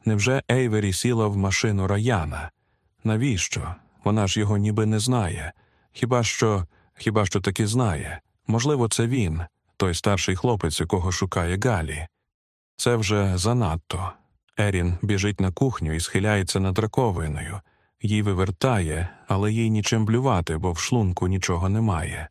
Невже Ейвері сіла в машину Раяна? Навіщо? Вона ж його ніби не знає. Хіба що, хіба що таки знає? Можливо, це він, той старший хлопець, якого шукає Галі. Це вже занадто. Ерін біжить на кухню і схиляється над раковиною. Їй вивертає, але їй нічим блювати, бо в шлунку нічого немає.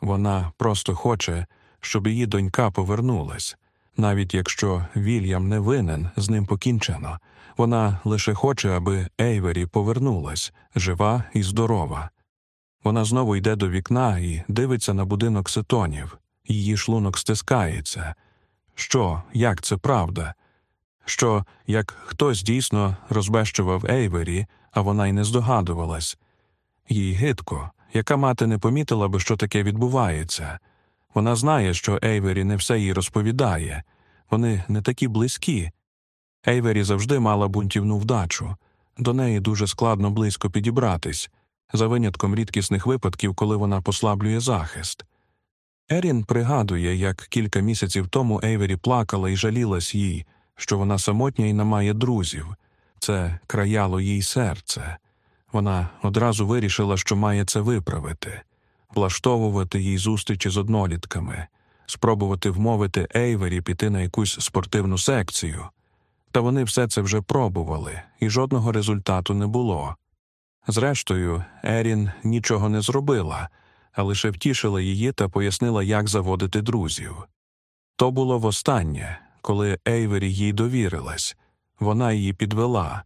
Вона просто хоче, щоб її донька повернулась. Навіть якщо Вільям не винен, з ним покінчено. Вона лише хоче, аби Ейвері повернулась, жива і здорова. Вона знову йде до вікна і дивиться на будинок сетонів. Її шлунок стискається. Що, як це правда? Що, як хтось дійсно розбещував Ейвері, а вона й не здогадувалась. Їй гидко, яка мати не помітила би, що таке відбувається. Вона знає, що Ейвері не все їй розповідає, вони не такі близькі. Ейвері завжди мала бунтівну вдачу, до неї дуже складно близько підібратись, за винятком рідкісних випадків, коли вона послаблює захист. Ерін пригадує, як кілька місяців тому Ейвері плакала і жалілась їй, що вона самотня і не має друзів. Це краяло їй серце. Вона одразу вирішила, що має це виправити, влаштовувати їй зустрічі з однолітками, спробувати вмовити Ейвері піти на якусь спортивну секцію. Та вони все це вже пробували, і жодного результату не було. Зрештою, Ерін нічого не зробила, а лише втішила її та пояснила, як заводити друзів. То було востаннє, коли Ейвері їй довірилась, вона її підвела.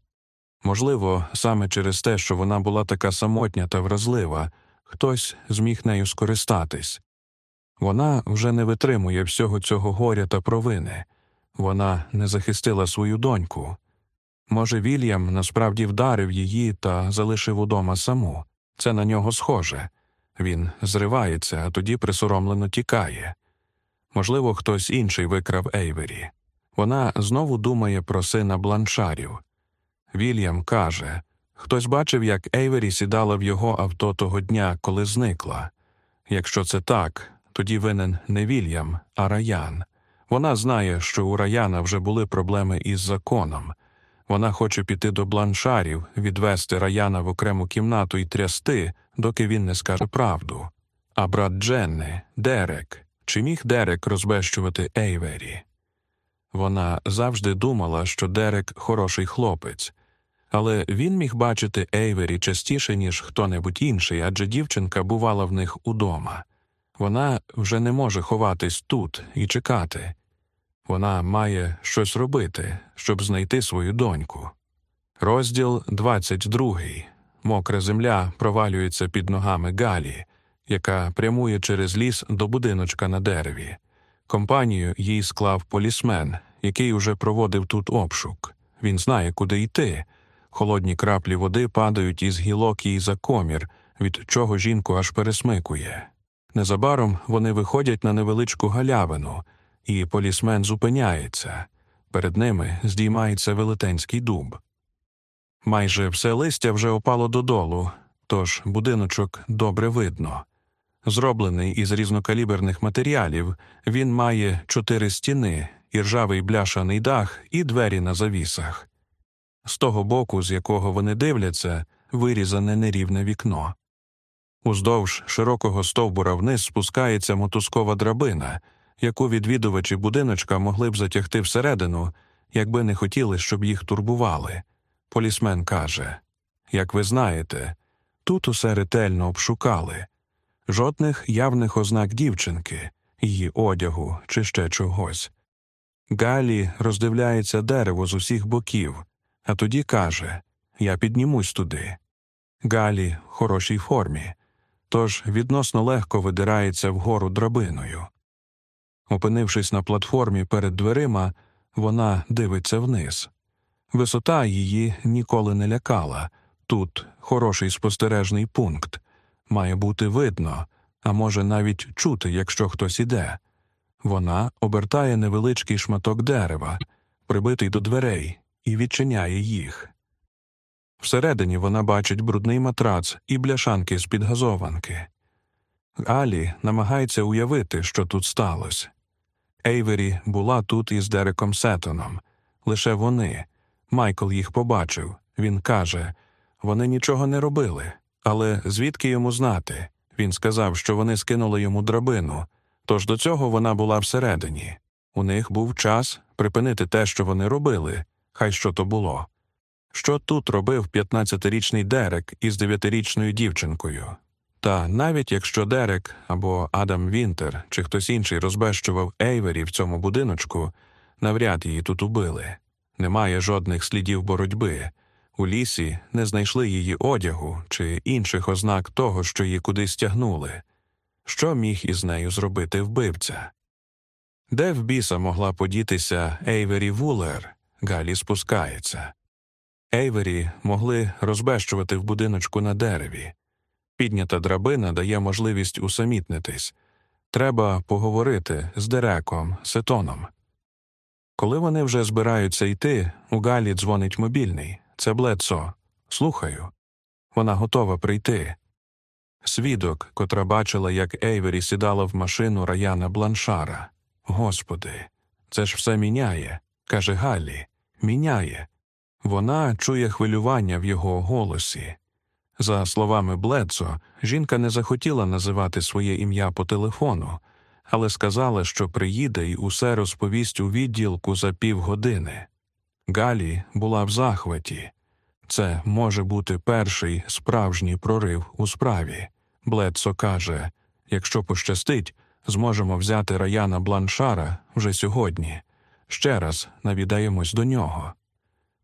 Можливо, саме через те, що вона була така самотня та вразлива, хтось зміг нею скористатись. Вона вже не витримує всього цього горя та провини, вона не захистила свою доньку. Може, Вільям насправді вдарив її та залишив удома саму. Це на нього схоже. Він зривається, а тоді присоромлено тікає. Можливо, хтось інший викрав Ейвері. Вона знову думає про сина бланшарів. Вільям каже хтось бачив, як Ейвері сідала в його авто того дня, коли зникла. Якщо це так, тоді винен не Вільям, а Раян. Вона знає, що у Раяна вже були проблеми із законом. Вона хоче піти до бланшарів, відвести Раяна в окрему кімнату і трясти, доки він не скаже правду. А брат Дженни, Дерек, чи міг Дерек розбещувати Ейвері? Вона завжди думала, що Дерек хороший хлопець, але він міг бачити Ейвері частіше, ніж хто небудь інший, адже дівчинка бувала в них удома. Вона вже не може ховатись тут і чекати. Вона має щось робити, щоб знайти свою доньку. Розділ 22. Мокра земля провалюється під ногами Галі, яка прямує через ліс до будиночка на дереві. Компанію їй склав полісмен, який уже проводив тут обшук. Він знає, куди йти. Холодні краплі води падають із гілок їй за комір, від чого жінку аж пересмикує. Незабаром вони виходять на невеличку галявину, і полісмен зупиняється. Перед ними здіймається велетенський дуб. Майже все листя вже опало додолу, тож будиночок добре видно. Зроблений із різнокаліберних матеріалів, він має чотири стіни, іржавий бляшаний дах і двері на завісах. З того боку, з якого вони дивляться, вирізане нерівне вікно. Уздовж широкого стовбура вниз спускається мотузкова драбина, яку відвідувачі будиночка могли б затягти всередину, якби не хотіли, щоб їх турбували. Полісмен каже Як ви знаєте, тут усе ретельно обшукали жодних явних ознак дівчинки, її одягу чи ще чогось. Галі роздивляється дерево з усіх боків, а тоді каже Я піднімусь туди. Галі в хорошій формі, тож відносно легко видирається вгору драбиною. Опинившись на платформі перед дверима, вона дивиться вниз. Висота її ніколи не лякала. Тут хороший спостережний пункт. Має бути видно, а може навіть чути, якщо хтось іде. Вона обертає невеличкий шматок дерева, прибитий до дверей, і відчиняє їх. Всередині вона бачить брудний матрац і бляшанки з під газованки. Алі намагається уявити, що тут сталося. Ейвері була тут із Дереком Сеттоном. Лише вони. Майкл їх побачив. Він каже вони нічого не робили. Але звідки йому знати? Він сказав, що вони скинули йому драбину, тож до цього вона була всередині. У них був час припинити те, що вони робили, хай що то було. Що тут робив 15-річний Дерек із 9-річною дівчинкою? Та навіть якщо Дерек або Адам Вінтер чи хтось інший розбещував Ейвері в цьому будиночку, навряд її тут убили. Немає жодних слідів боротьби. У лісі не знайшли її одягу чи інших ознак того, що її кудись тягнули. Що міг із нею зробити вбивця? Де в біса могла подітися Ейвері Вулер? Галі спускається. Ейвері могли розбещувати в будиночку на дереві. Піднята драбина дає можливість усамітнитись. Треба поговорити з Дереком, Сетоном. Коли вони вже збираються йти, у Галі дзвонить мобільний. Це Блецо. Слухаю. Вона готова прийти. Свідок, котра бачила, як Ейвері сідала в машину раяна Бланшара. Господи, це ж все міняє, каже Галлі. Міняє. Вона чує хвилювання в його голосі. За словами Блецо, жінка не захотіла називати своє ім'я по телефону, але сказала, що приїде і усе розповість у відділку за півгодини. Галі була в захваті. Це може бути перший справжній прорив у справі. Блецо каже якщо пощастить, зможемо взяти раяна бланшара вже сьогодні. Ще раз навідаємось до нього.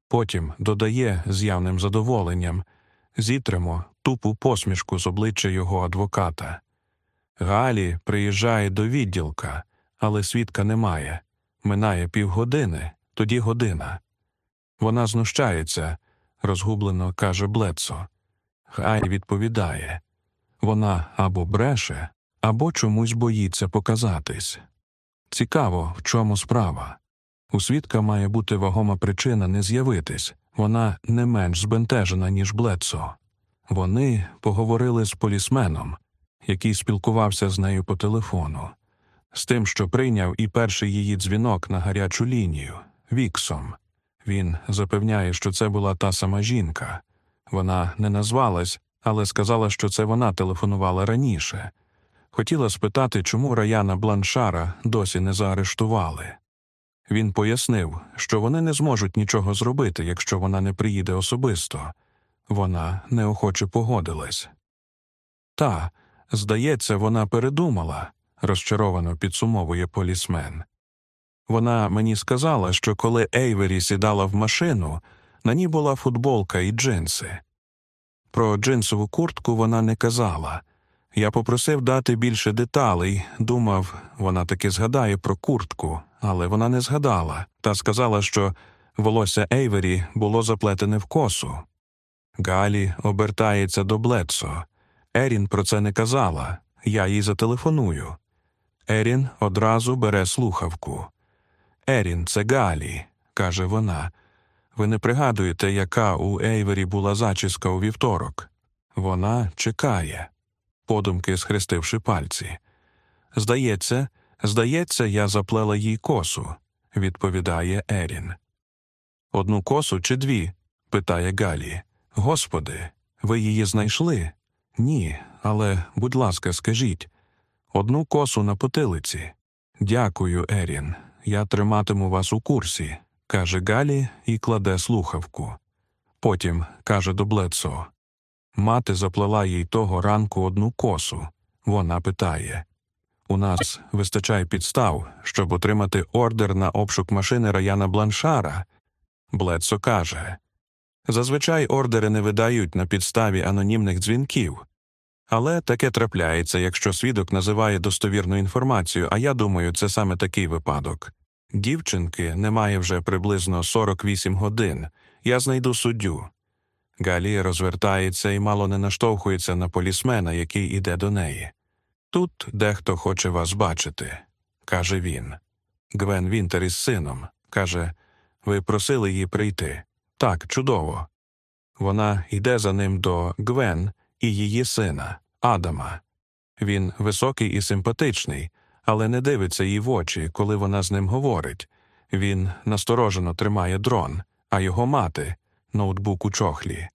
Потім додає з явним задоволенням зітримо тупу посмішку з обличчя його адвоката. Галі приїжджає до відділка, але свідка немає. Минає півгодини, тоді година. Вона знущається, розгублено каже Блецо. Гай відповідає вона або бреше, або чомусь боїться показатись. Цікаво, в чому справа. У свідка має бути вагома причина не з'явитись, вона не менш збентежена, ніж Блецо. Вони поговорили з полісменом, який спілкувався з нею по телефону, з тим, що прийняв і перший її дзвінок на гарячу лінію Віксом. Він запевняє, що це була та сама жінка. Вона не назвалась, але сказала, що це вона телефонувала раніше. Хотіла спитати, чому раяна Бланшара досі не заарештували. Він пояснив, що вони не зможуть нічого зробити, якщо вона не приїде особисто. Вона неохоче погодилась. Та, здається, вона передумала, розчаровано підсумовує полісмен. Вона мені сказала, що коли Ейвері сідала в машину, на ній була футболка і джинси. Про джинсову куртку вона не казала. Я попросив дати більше деталей, думав, вона таки згадає про куртку, але вона не згадала та сказала, що волосся Ейвері було заплетене в косу. Галі обертається до Блецо. Ерін про це не казала, я їй зателефоную. Ерін одразу бере слухавку. Ерін, це Галі, каже вона. Ви не пригадуєте, яка у Ейвері була зачіска у вівторок? Вона чекає, подумки схрестивши пальці. Здається, здається, я заплела їй косу, відповідає Ерін. Одну косу чи дві? питає Галі. Господи, ви її знайшли? Ні, але, будь ласка, скажіть одну косу на потилиці. Дякую, Ерін. Я триматиму вас у курсі каже Галі і кладе слухавку. Потім каже до Блецо Мати заплела їй того ранку одну косу. Вона питає У нас вистачає підстав, щоб отримати ордер на обшук машини Раяна Бланшара. Блецо каже зазвичай ордери не видають на підставі анонімних дзвінків. Але таке трапляється, якщо свідок називає достовірну інформацію, а я думаю, це саме такий випадок. Дівчинки немає вже приблизно 48 годин. Я знайду суддю. Галі розвертається і мало не наштовхується на полісмена, який іде до неї. Тут дехто хоче вас бачити, каже він. Гвен Вінтер із сином каже Ви просили її прийти. Так, чудово. Вона йде за ним до Гвен і її сина, Адама. Він високий і симпатичний, але не дивиться їй в очі, коли вона з ним говорить. Він насторожено тримає дрон, а його мати ноутбук у чохлі.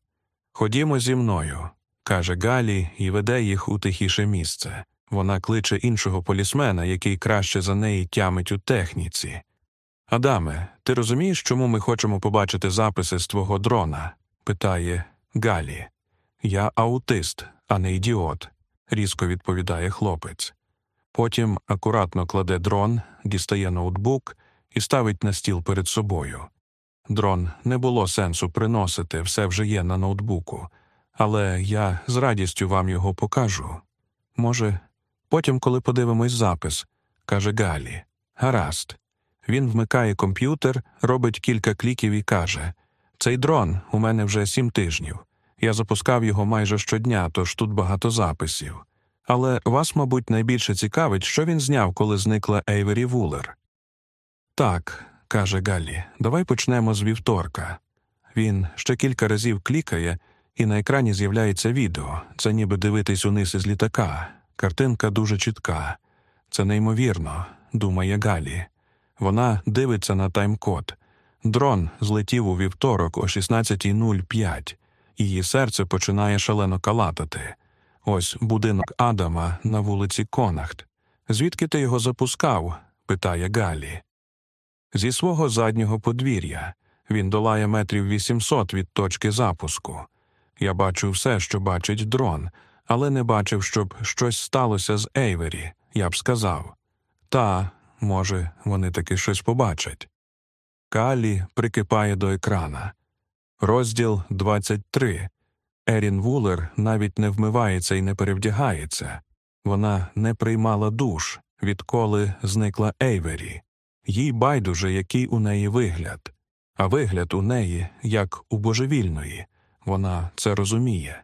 Ходімо зі мною, каже Галі і веде їх у тихіше місце. Вона кличе іншого полісмена, який краще за неї тямить у техніці. Адаме, ти розумієш, чому ми хочемо побачити записи з твого дрона? питає Галі. Я аутист, а не ідіот, різко відповідає хлопець. Потім акуратно кладе дрон, дістає ноутбук і ставить на стіл перед собою. Дрон не було сенсу приносити, все вже є на ноутбуку, але я з радістю вам його покажу. Може, потім, коли подивимось запис, каже Галі. Гаразд. Він вмикає комп'ютер, робить кілька кліків і каже Цей дрон у мене вже сім тижнів. Я запускав його майже щодня, тож тут багато записів. Але вас, мабуть, найбільше цікавить, що він зняв, коли зникла Ейвері Вулер. Так, каже Галлі, давай почнемо з вівторка. Він ще кілька разів клікає, і на екрані з'являється відео. Це ніби дивитись униз із літака. Картинка дуже чітка. Це неймовірно, думає Галі. Вона дивиться на тайм-код. Дрон злетів у вівторок о 16.05. Її серце починає шалено калатати. Ось будинок Адама на вулиці Конахт. Звідки ти його запускав? питає Галі. Зі свого заднього подвір'я. Він долає метрів 800 від точки запуску. Я бачу все, що бачить дрон, але не бачив, щоб щось сталося з Ейвері, я б сказав. Та, може, вони таки щось побачать. Калі прикипає до екрана. Розділ 23. Ерін Вулер навіть не вмивається і не перевдягається. Вона не приймала душ, відколи зникла Ейвері. Їй байдуже, який у неї вигляд, а вигляд у неї як у божевільної. Вона це розуміє.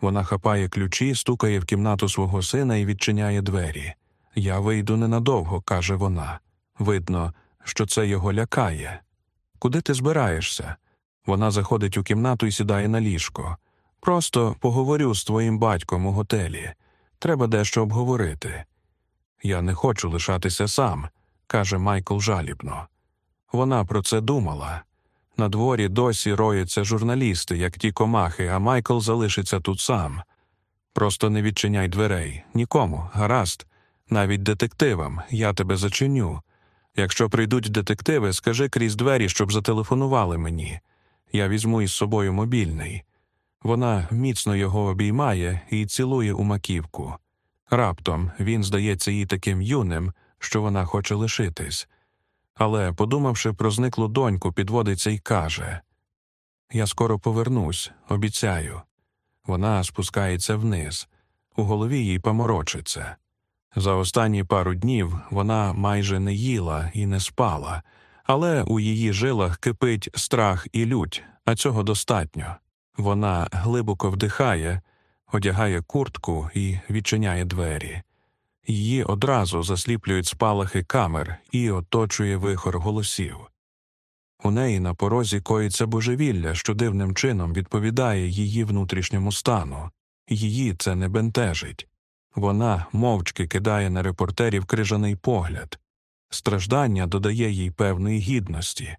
Вона хапає ключі, стукає в кімнату свого сина і відчиняє двері. Я вийду ненадовго, каже вона. Видно, що це його лякає. Куди ти збираєшся? Вона заходить у кімнату і сідає на ліжко. Просто поговорю з твоїм батьком у готелі. Треба дещо обговорити. Я не хочу лишатися сам, каже Майкл жалібно. Вона про це думала. На дворі досі роються журналісти, як ті комахи, а Майкл залишиться тут сам. Просто не відчиняй дверей нікому, гаразд, навіть детективам, я тебе зачиню. Якщо прийдуть детективи, скажи крізь двері, щоб зателефонували мені. Я візьму із собою мобільний. Вона міцно його обіймає і цілує у маківку. Раптом він здається їй таким юним, що вона хоче лишитись. Але, подумавши про зниклу доньку, підводиться і каже Я скоро повернусь, обіцяю. Вона спускається вниз, у голові їй поморочиться. За останні пару днів вона майже не їла і не спала, але у її жилах кипить страх і лють, а цього достатньо. Вона глибоко вдихає, одягає куртку і відчиняє двері. Її одразу засліплюють спалахи камер і оточує вихор голосів. У неї на порозі коїться божевілля, що дивним чином відповідає її внутрішньому стану, її це не бентежить. Вона мовчки кидає на репортерів крижаний погляд. Страждання додає їй певної гідності.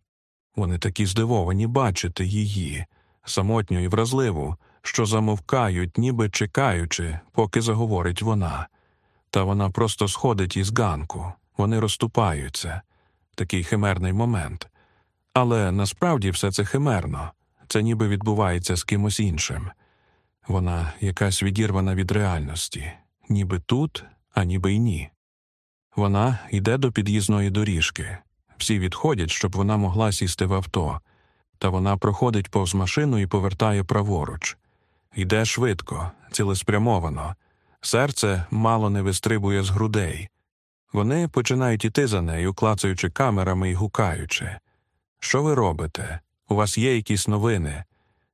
Вони такі здивовані бачити її, самотню і вразливу, що замовкають, ніби чекаючи, поки заговорить вона. Та вона просто сходить із ганку, вони розступаються такий химерний момент. Але насправді все це химерно, це ніби відбувається з кимось іншим. Вона якась відірвана від реальності, ніби тут, а ніби й ні. Вона йде до під'їзної доріжки. Всі відходять, щоб вона могла сісти в авто, та вона проходить повз машину і повертає праворуч. Йде швидко, цілеспрямовано. Серце мало не вистрибує з грудей. Вони починають іти за нею, клацаючи камерами і гукаючи. Що ви робите? У вас є якісь новини?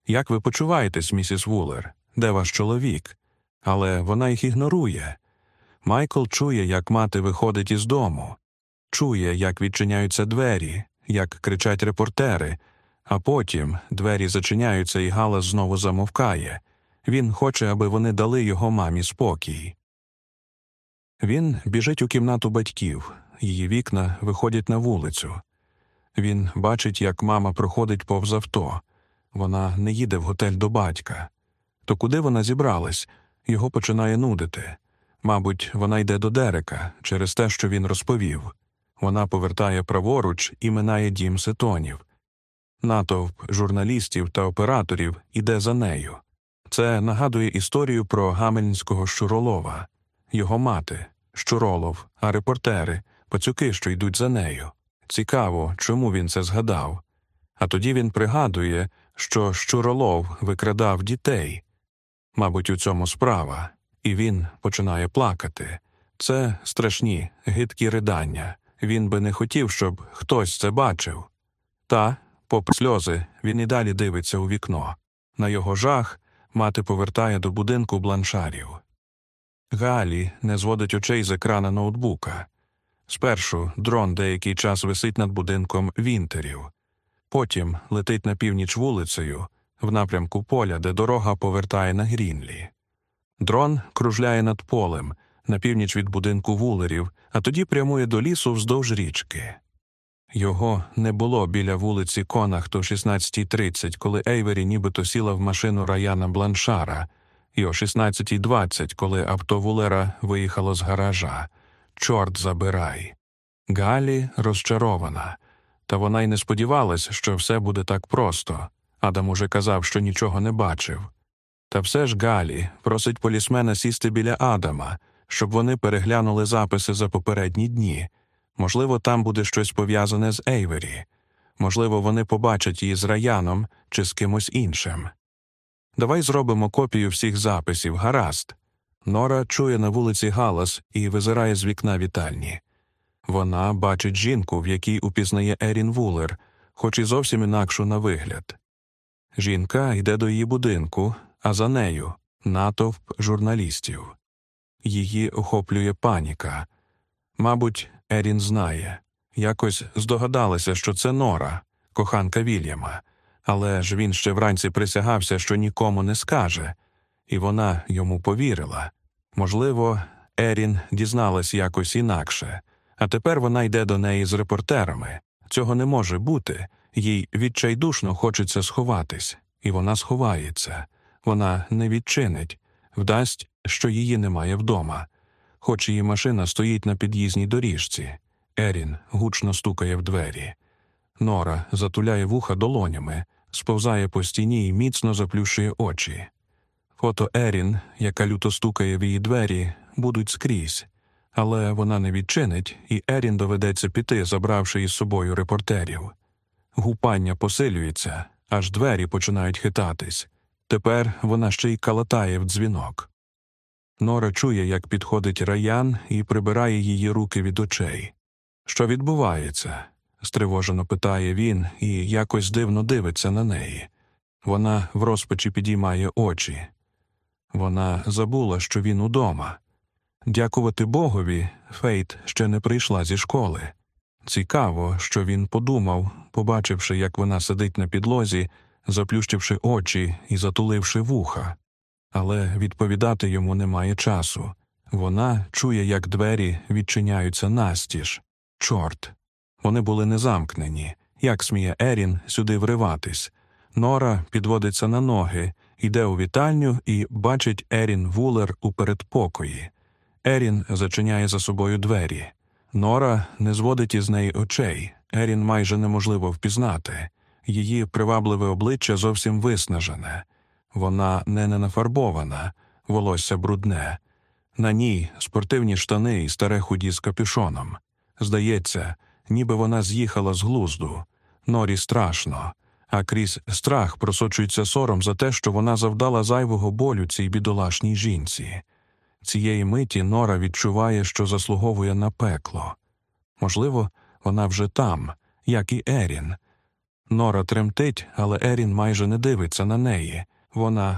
Як ви почуваєтесь, місіс Вулер? Де ваш чоловік? Але вона їх ігнорує. Майкл чує, як мати виходить із дому, чує, як відчиняються двері, як кричать репортери, а потім двері зачиняються і галас знову замовкає. Він хоче, аби вони дали його мамі спокій. Він біжить у кімнату батьків, її вікна виходять на вулицю. Він бачить, як мама проходить повз авто. Вона не їде в готель до батька. То куди вона зібралась? Його починає нудити. Мабуть, вона йде до Дерека через те, що він розповів. Вона повертає праворуч і минає дім сетонів. Натовп журналістів та операторів іде за нею. Це нагадує історію про гамельнського щуролова, його мати, щуролов, а репортери, пацюки, що йдуть за нею. Цікаво, чому він це згадав. А тоді він пригадує, що щуролов викрадав дітей. Мабуть, у цьому справа, і він починає плакати. Це страшні, гидкі ридання. Він би не хотів, щоб хтось це бачив. Та, попри сльози, він і далі дивиться у вікно. На його жах мати повертає до будинку бланшарів. Галі не зводить очей з екрана ноутбука. Спершу дрон деякий час висить над будинком вінтерів, потім летить на північ вулицею, в напрямку поля, де дорога повертає на Грінлі. Дрон кружляє над полем, на північ від будинку вулерів, а тоді прямує до лісу вздовж річки. Його не було біля вулиці Конахту 16.30, коли Ейвері нібито сіла в машину Раяна Бланшара, і о 16.20, коли авто Вулера виїхало з гаража. Чорт забирай. Галі розчарована, та вона й не сподівалась, що все буде так просто. Адам уже казав, що нічого не бачив. Та все ж Галі просить полісмена сісти біля Адама, щоб вони переглянули записи за попередні дні. Можливо, там буде щось пов'язане з Ейвері. Можливо, вони побачать її з Раяном чи з кимось іншим. Давай зробимо копію всіх записів, гаразд. Нора чує на вулиці галас і визирає з вікна вітальні. Вона бачить жінку, в якій упізнає Ерін Вулер, хоч і зовсім інакшу на вигляд. Жінка йде до її будинку, а за нею натовп журналістів. Її охоплює паніка. Мабуть, Ерін знає, якось здогадалася, що це Нора, коханка Вільяма, але ж він ще вранці присягався, що нікому не скаже, і вона йому повірила. Можливо, Ерін дізналась якось інакше, а тепер вона йде до неї з репортерами. Цього не може бути, їй відчайдушно хочеться сховатись, і вона сховається. Вона не відчинить, вдасть, що її немає вдома хоч її машина стоїть на під'їзній доріжці. Ерін гучно стукає в двері. Нора затуляє вуха долонями, сповзає по стіні і міцно заплющує очі. Фото Ерін, яка люто стукає в її двері, будуть скрізь, але вона не відчинить, і Ерін доведеться піти, забравши із собою репортерів. Гупання посилюється, аж двері починають хитатись. Тепер вона ще й калатає в дзвінок. Нора чує, як підходить раян і прибирає її руки від очей. Що відбувається? стривожено питає він і якось дивно дивиться на неї. Вона в розпачі підіймає очі. Вона забула, що він удома. Дякувати Богові, Фейт ще не прийшла зі школи. Цікаво, що він подумав, побачивши, як вона сидить на підлозі, заплющивши очі і затуливши вуха але відповідати йому немає часу. Вона чує, як двері відчиняються настіж. Чорт. Вони були не замкнені. Як сміє Ерін сюди вриватись. Нора підводиться на ноги, йде у вітальню і бачить Ерін Вулер у передпокої. Ерін зачиняє за собою двері. Нора не зводить із неї очей. Ерін майже неможливо впізнати. Її привабливе обличчя зовсім виснажене. Вона не ненафарбована, волосся брудне. На ній спортивні штани і старе худі з капюшоном. Здається, ніби вона з'їхала з глузду. Норі страшно, а крізь страх просочується сором за те, що вона завдала зайвого болю цій бідолашній жінці. Цієї миті Нора відчуває, що заслуговує на пекло. Можливо, вона вже там, як і Ерін. Нора тремтить, але Ерін майже не дивиться на неї. Вона